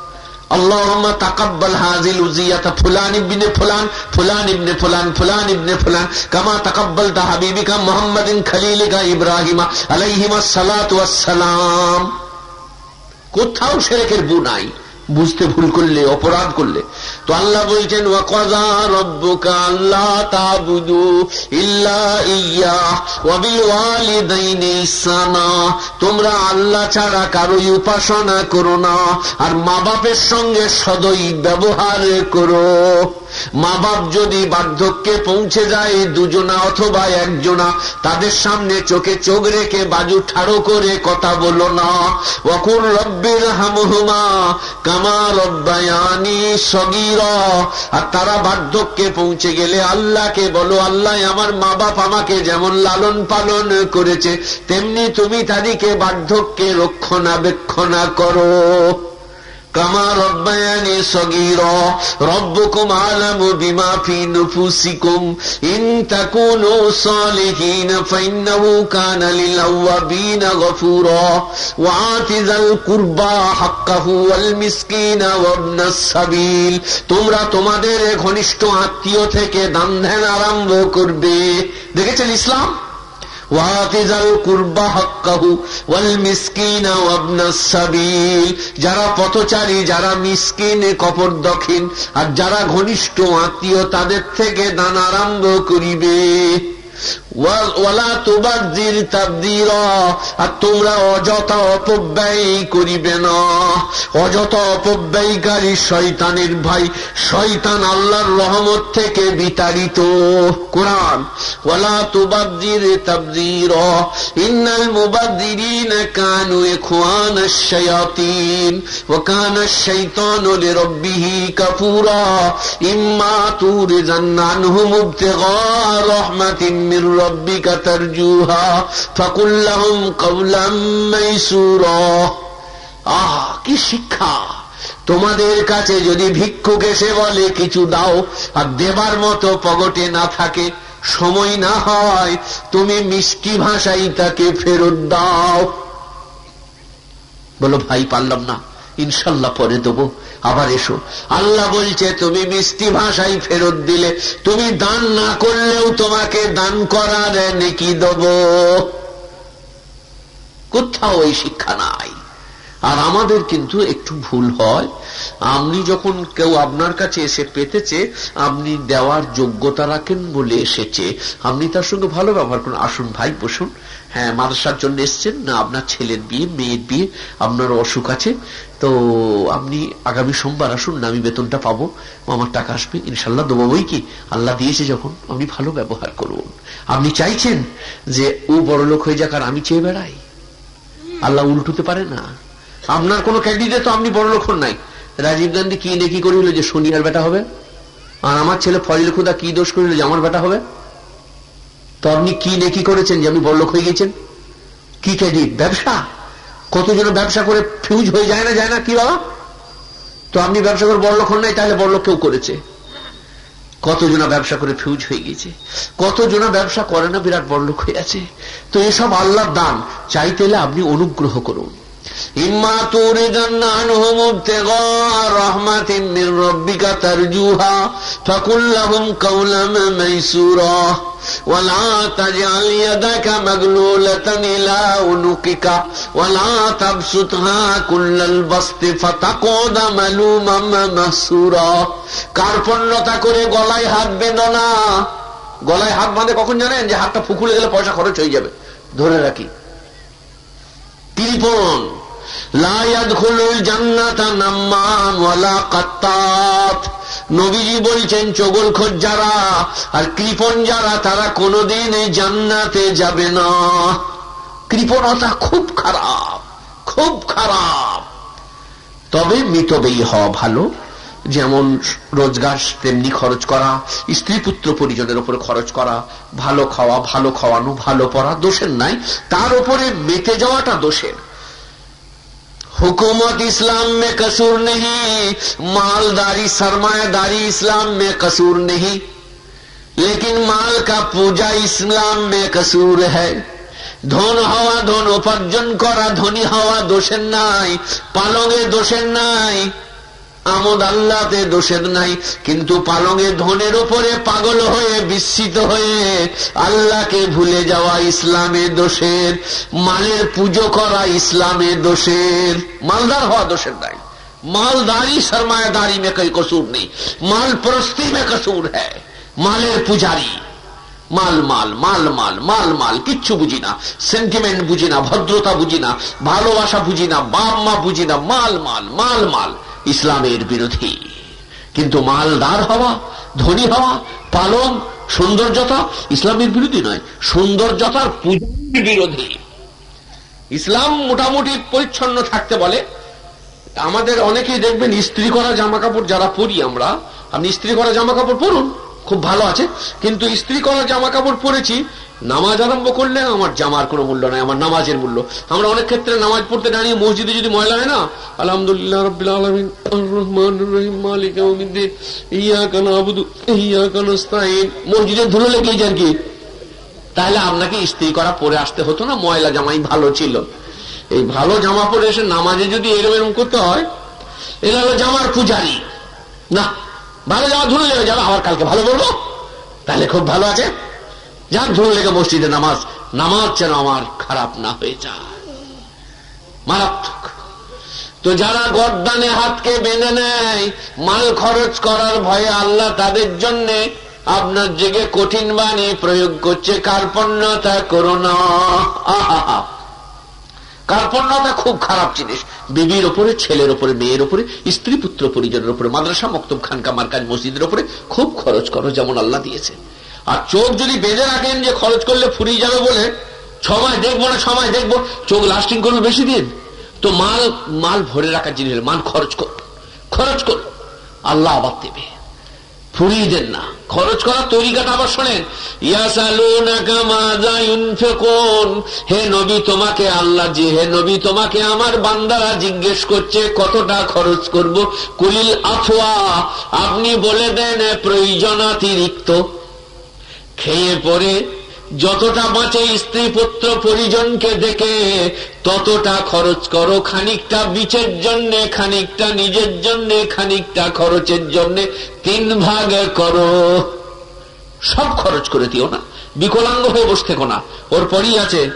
اللهم تقبل هذه الوزية فلان ابن فلان فلان ابن فلان فلان ابن فلان كما تقبلت حبيبك محمد خليلك إبراهيم عليهما الصلاة والسلام কোথাও সেরেকের বু নাই বুঝতে ভুল করলে, অপরাধ করলে। তো আল্লাহ বলছেন তোমরা আল্লাহ ছাড়া কারোই উপাসনা করো না, আর মা বাপের সঙ্গে সদয় ব্যবহার করো। মা বাপ যদি বার্ধক্যে পৌঁছে যায় দুজনা অথবা একজনা, তাদের সামনে চোখে চোখ রেখে বাজু ঠাড়ো করে কথা বলো না। অকুর রব্বের হামহুমা কামা রব্বায়ানি সগির। আর তারা বার্ধক্যে পৌঁছে গেলে আল্লাহকে বলো, আল্লাহ আমার মা বাপ আমাকে যেমন লালন পালন করেছে, তেমনি তুমি তাদেরকে বার্ধক্যে রক্ষণাবেক্ষণা করো। তোমরা তোমাদের ঘনিষ্ঠ আত্মীয় থেকে দান ধ্যান আরম্ভ করবে। দেখেছেন ইসলাম? যারা পথচারী, যারা মিসকিন কপর দক্ষিণ আর যারা ঘনিষ্ঠ আত্মীয় তাদের থেকে দান আরম্ভ করিবে। ওয়ালা তুবাদ্দির তাবদির, আর তোমরা অযথা অপব্যয় করিবে না। অযথা অপব্যয়কারী শয়তানের ভাই, শয়তান আল্লাহর রহমত থেকে বিতাড়িত। কোরআন, ওয়ালা তুবাদ্দির তাবদির, ইন্নাল মুবাদ্দিরিন কানু ইখওয়ান আশ-শায়াতিন, ওয়া কানা আশ-শাইতানু লিরাব্বিহি কাফুরা ইম্মা তুরিজান্না আনহুম ইবতিগা রাহমাতিন মির রাব্বিকা তারজুহা ফাকুল লাহুম কওলাম মাইসুরা। আহ, কি শিক্ষা। তোমাদের কাছে যদি ভিক্ষুক এসে বলে কিছু দাও আর দেবার মতো পগটে না থাকে, সময় না হয়, তুমি মিষ্টি ভাষাই তাকে ফেরত দাও। বলো, ভাই, পারলাম না। ইনশাল্লাহ পরে দেবো। আবার এসো। আল্লাহ বলছে, তুমি মিষ্টি ভাষাই ফেরত দিলে, তুমি দান না করলেও তোমাকে দান করার নেকি দেব। কোথাও ওই শিক্ষা নাই। আর আমাদের কিন্তু একটু ভুল হয়। আপনি যখন কেউ আপনার কাছে এসে পেতেছে, আপনি দেওয়ার যোগ্যতা রাখেন বলে এসেছে। আপনি তার সঙ্গে ভালো ব্যবহার করুন। আসুন ভাই, বসুন। হ্যাঁ মাদ্রাসার জন্য এসছেন। না, আপনার ছেলের বিয়ে, মেয়ের বিয়ে আপনার অসুখ আছে। তো আপনি আগামী সোমবার আসুন না আমি বেতনটা পাবো, আমার টাকা আসবে ইনশাল্লাহ দেবো। বই কি? আল্লাহ দিয়েছে যখন, আপনি ভালো ব্যবহার করুন। আপনি চাইছেন যে ও বড় লোক হয়ে যাক আর আমি চেয়ে বেড়াই? আল্লাহ উল্টুতে পারে না। আপনার কোনো ক্যান্ডিডেট তো আপনি বড় লক্ষণ নাই। রাজীব গান্ধী কি নেকি করিল যে সোনিয়ার বেটা হবে? আর আমার ছেলে ফজল খুদা কি দোষ করিল যে আমার বেটা হবে? তো আপনি কি নেকি করেছেন যে আপনি বড়লোক হয়ে গেছেন কি ক্রেডিট ব্যবসা? কতজন ব্যবসা করে ফিউজ হয়ে যায় না যায় না? কি বাবা? তো আপনি ব্যবসা করে বড়লোক হন নাই, তাহলে বড়লোক কেউ করেছে? কতজনা ব্যবসা করে ফিউজ হয়ে গেছে কতজনা ব্যবসা করে না, বিরাট বড়লোক হয়ে আছে? তো এসব আল্লাহর দান, চাইতে আপনি অনুগ্রহ করুন। ইম্মা তুরিদান্না আনহুম ইবতিগা রাহমাতিন মির রাব্বিকা তারজুহা ফাকুল লাহুম কাওলাম মাইসুরা ولا تجعل يدك مغلولة إلى عنقك ولا تبسطها كل البسط فتقعد ملوما محسورا কার্পণ্যতা করে গলায় হাত বেঁধো না গলায় হাত বাঁধে কখন জানেন যে হাতটা ফুকুলে গেলে পয়সা খরচ হয়ে যাবে ধরে রাখি নবীজি বলছেন চগলখোর যারা আর কৃপন যারা, তারা কোনদিন জান্নাতে যাবে না। কৃপণতা খুব খারাপ খুব খারাপ। তবে মিতবেই হওয়া ভালো। যেমন রোজগার, তেমনি খরচ করা, স্ত্রী পুত্র পরিজনের উপরে খরচ করা, ভালো খাওয়া, ভালো খাওয়ানো, ভালো পড়া, দোষের নাই। তার উপরে মেতে যাওয়াটা দোষের। حکومت اسلام میں قصور نہیں، مالداری سرمایہ داری اسلام میں قصور نہیں، لیکن مال کا پوجا اسلام میں قصور ہے۔ دھون ہوا دھون ধন کرا دھونی ہوا دوشن نائی پالوں گے دوشن نائی۔ আমদ আল্লাহতে দোষের নাই, কিন্তু পালঙে ধনের উপরে পাগল হয়ে, বিস্মিত হয়ে আল্লাহকে ভুলে যাওয়া ইসলামে দোষের, মালের পুজো করা ইসলামে দোষের। মালদার হওয়া দোষের নাই। মালদারি সরমায়াদারি মে কই কসুর নেই। মাল প্রস্তি মে কসুর হ্যাঁ মালের পূজারি। মাল মাল মাল মাল মাল মাল, কিচ্ছু বুঝি না। সেন্টিমেন্ট বুঝি না, ভদ্রতা বুঝি না, ভালোবাসা বুঝি না বাপ মা বুঝি না, মাল মাল মাল মাল। ইসলামের বিরোধী। কিন্তু মালদার হওয়া, ধনী হওয়া, পালন, সৌন্দর্যতা ইসলামের বিরোধী নয়, সৌন্দর্যতার পূজার বিরোধী। ইসলাম মোটামুটি পরিচ্ছন্ন থাকতে বলে। আমাদের অনেকেই দেখবেন ইস্ত্রি করা জামা কাপড় যারা পরি আমরা, আপনি ইস্ত্রি করা জামা কাপড় পরুন, খুব ভালো আছে। কিন্তু ইস্ত্রি করা জামা কাপড় পরেছি নামাজ আরম্ভ করলে আমার জামার কোনো মূল্য নাই, আমার নামাজের মূল্য। আমরা অনেক ক্ষেত্রে নামাজ পড়তে দাঁড়িয়ে মসজিদে যদি ময়লা হয় না, আলহামদুলিল্লাহ রবিল ধুলো লেগে যান কি? তাহলে আপনাকে ইস্ত্রি করা পরে আসতে হতো না, ময়লা জামাই ভালো ছিল। এই ভালো জামা পরে এসে নামাজে যদি এরম এরম করতে হয়, এরা হলো জামার পূজারি। না, ভালো জামা ধুলে লেগে যাবে, আবার কালকে ভালো বলব? তাহলে খুব ভালো আছে। যার ধুলে লেগে মসজিদে নামাজ নামাজ যেন আমার খারাপ না হয়ে যায়। মারাত্মক। তো যারা গরদানে হাতকে বেঁধে নেয়, মাল খরচ করার ভয়ে আল্লাহ তাদের জন্য আপনার জেগে কঠিন বাণী প্রয়োগ করছে। কার্পণ্যতা করো না। কার্পণ্যতা খুব খারাপ জিনিস। বিবির ওপরে, ছেলের ওপরে, মেয়ের ওপরে, স্ত্রী পুত্র পরিজনের ওপরে, মাদ্রাসা মক্তব খানকা মার্কাজ মসজিদের ওপরে খুব খরচ করো, যেমন আল্লাহ দিয়েছে আর চোখ যদি বেঁধে রাখেন যে খরচ করলে ফুরিয়ে যাবে বলে সময় দেখব না সময় দেখব, চোখ লাস্টিং করবে বেশি দিন। তো মাল মাল ভরে রাখার জিনিস মাল খরচ কর খরচ কর। আল্লাহ আবার দেবে। ফুরিয়ে দেন না। খরচ করার তরিকাটা আবার শোনেন হে নবী তোমাকে আল্লাহ যে, হে নবী তোমাকে আমার বান্দারা জিজ্ঞেস করছে, কতটা খরচ করব? কুলিল আফওয়া আপনি বলে দেন প্রয়োজনাতিরিক্ত। খেয়ে পরে যতটা বাঁচে স্ত্রী পুত্র পরিজনকে দেখে, ততটা খরচ করো খানিকটা বিচের জন্য, খানিকটা নিজের জন্য, খানিকটা খরচের জন্য তিন ভাগে করো। সব খরচ করে দিও না। বিকলাঙ্গ হয়ে বসে থেকো না। ওর পরই আছে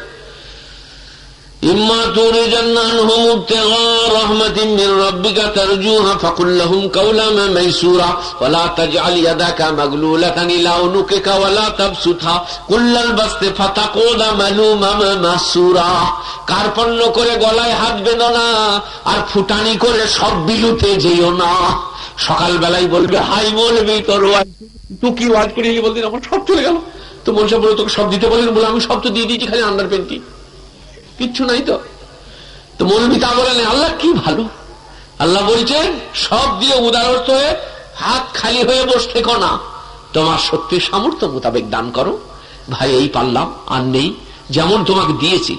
إما تورجن عنهم ابتغاء رحمة من ربك ترجوها فقل لهم قولا ميسورا ولا تجعل يدك مغلولة إلى عنقك ولا تبسطها كل البسط فتقود ملوما محسورا কার্পণ্য করে গলায় হাত বেঁধো না আর ফুটানি করে সব বিলুতে যেও না সকালবেলায় বলবে হাই বলবি তোর তুই কি ওয়াজ করিলি বলদিন আমার সব চলে গেল তো মনসা বলে তোকে সব দিতে বলেন বলে আমি সব তো দিয়ে দিয়েছি খালি আন্ডার পেন্টি কিচ্ছু নাই তো। তো মৌলবী তা বলেন, আল্লাহ কি ভালো? আল্লাহ বলছেন, সব দিয়ে উদারস্থ হয়ে হাত খালি হয়ে বসে থেকো না। তোমার সত্যি সামর্থ্য মোতাবেক দান করো। ভাই, এই পারলাম, আর নেই, যেমন তোমাকে দিয়েছি।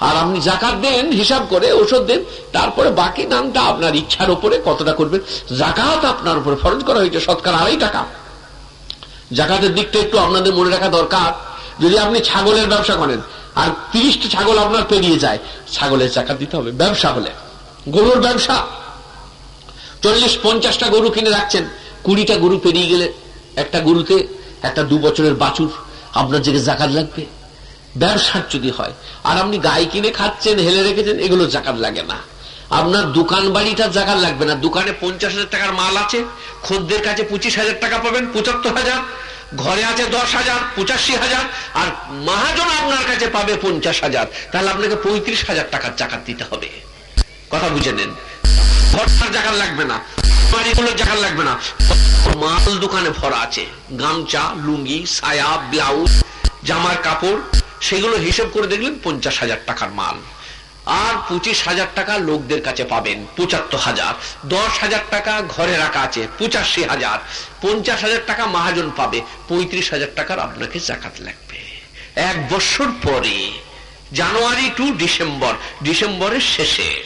আর আপনি জাকাত দেন, হিসাব করে ওষুধ দেন, তারপরে বাকি দানটা আপনার ইচ্ছার উপরে কতটা করবেন? জাকাত আপনার উপরে ফরজ করা হয়েছে, সৎকার আড়াই টাকা। জাকাতের দিকটা একটু আপনাদের মনে রাখা দরকার। যদি আপনি ছাগলের ব্যবসা করেন আর তিরিশটা ছাগল আপনার পেরিয়ে যায়। ছাগলের চাকা দিতে হবে। ব্যবসা হলে গরুর ব্যবসা। চল্লিশ, পঞ্চাশটা গরু কিনে রাখছেন। কুড়িটা গরু পেরিয়ে গেলে একটা গরুতে একটা দু বছরের বাছুর। আপনার জেগে জাকাত লাগবে। ব্যবসার যদি হয়। আর আপনি গাই কিনে খাচ্ছেন, হেলে রেখেছেন, এগুলো জাকাত লাগে না। আপনার দোকান বাড়িটা জাকাত লাগবে না। দোকানে পঞ্চাশ হাজার টাকার মাল আছে। খদ্দের কাছে পঁচিশ হাজার টাকা পাবেন, পঁচাত্তর হাজার। ঘরে আছে দশ হাজার, পঁচাশি হাজার, আর মহাজন আপনার কাছে পাবে পঞ্চাশ হাজার। তাহলে আপনাকে পঁয়ত্রিশ হাজার টাকার জাকাত দিতে হবে। কথা বুঝে নেন। ঘরটার জাকাত লাগবে না। বাড়িগুলোর জাকাত লাগবে না। মাল দোকানে ভরা আছে। গামচা লুঙ্গি, সায়া, ব্লাউজ, জামার কাপড়, সেগুলো হিসেব করে দেখলেন পঞ্চাশ হাজার টাকার মাল। আর পঁচিশ হাজার টাকা লোকদের কাছে পাবেন। পঁচাত্তর হাজার। দশ হাজার টাকা ঘরে রাখা আছে, পঁচাশি হাজার। পঞ্চাশ হাজার টাকা মহাজন পাবে, পঁয়ত্রিশ হাজার টাকার আপনাকে জাকাত লাগবে। এক বছর পরে, জানুয়ারি টু ডিসেম্বর, ডিসেম্বরের শেষে,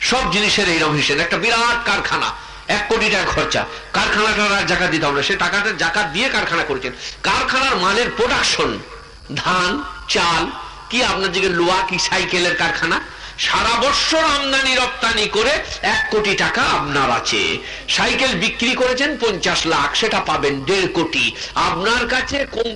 সব জিনিসের এইরকম হিসেব, একটা বিরাট কারখানা, এক কোটি টাকা খরচা। কারখানাটার আর জাকাত দিতে হবে সে টাকাটা জাকাত দিয়ে কারখানা করেছেন। কারখানার মালের প্রোডাকশন ধান, চাল কি আপনার দিকে লোয়া কি সাইকেলের কারখানা? সারা বছর আমদানি, রপ্তানি করে এক কোটি টাকা আপনার আছে। সাইকেল বিক্রি করেছেন পঞ্চাশ লাখ, সেটা পাবেন দেড় কোটি। আপনার কাছে কোন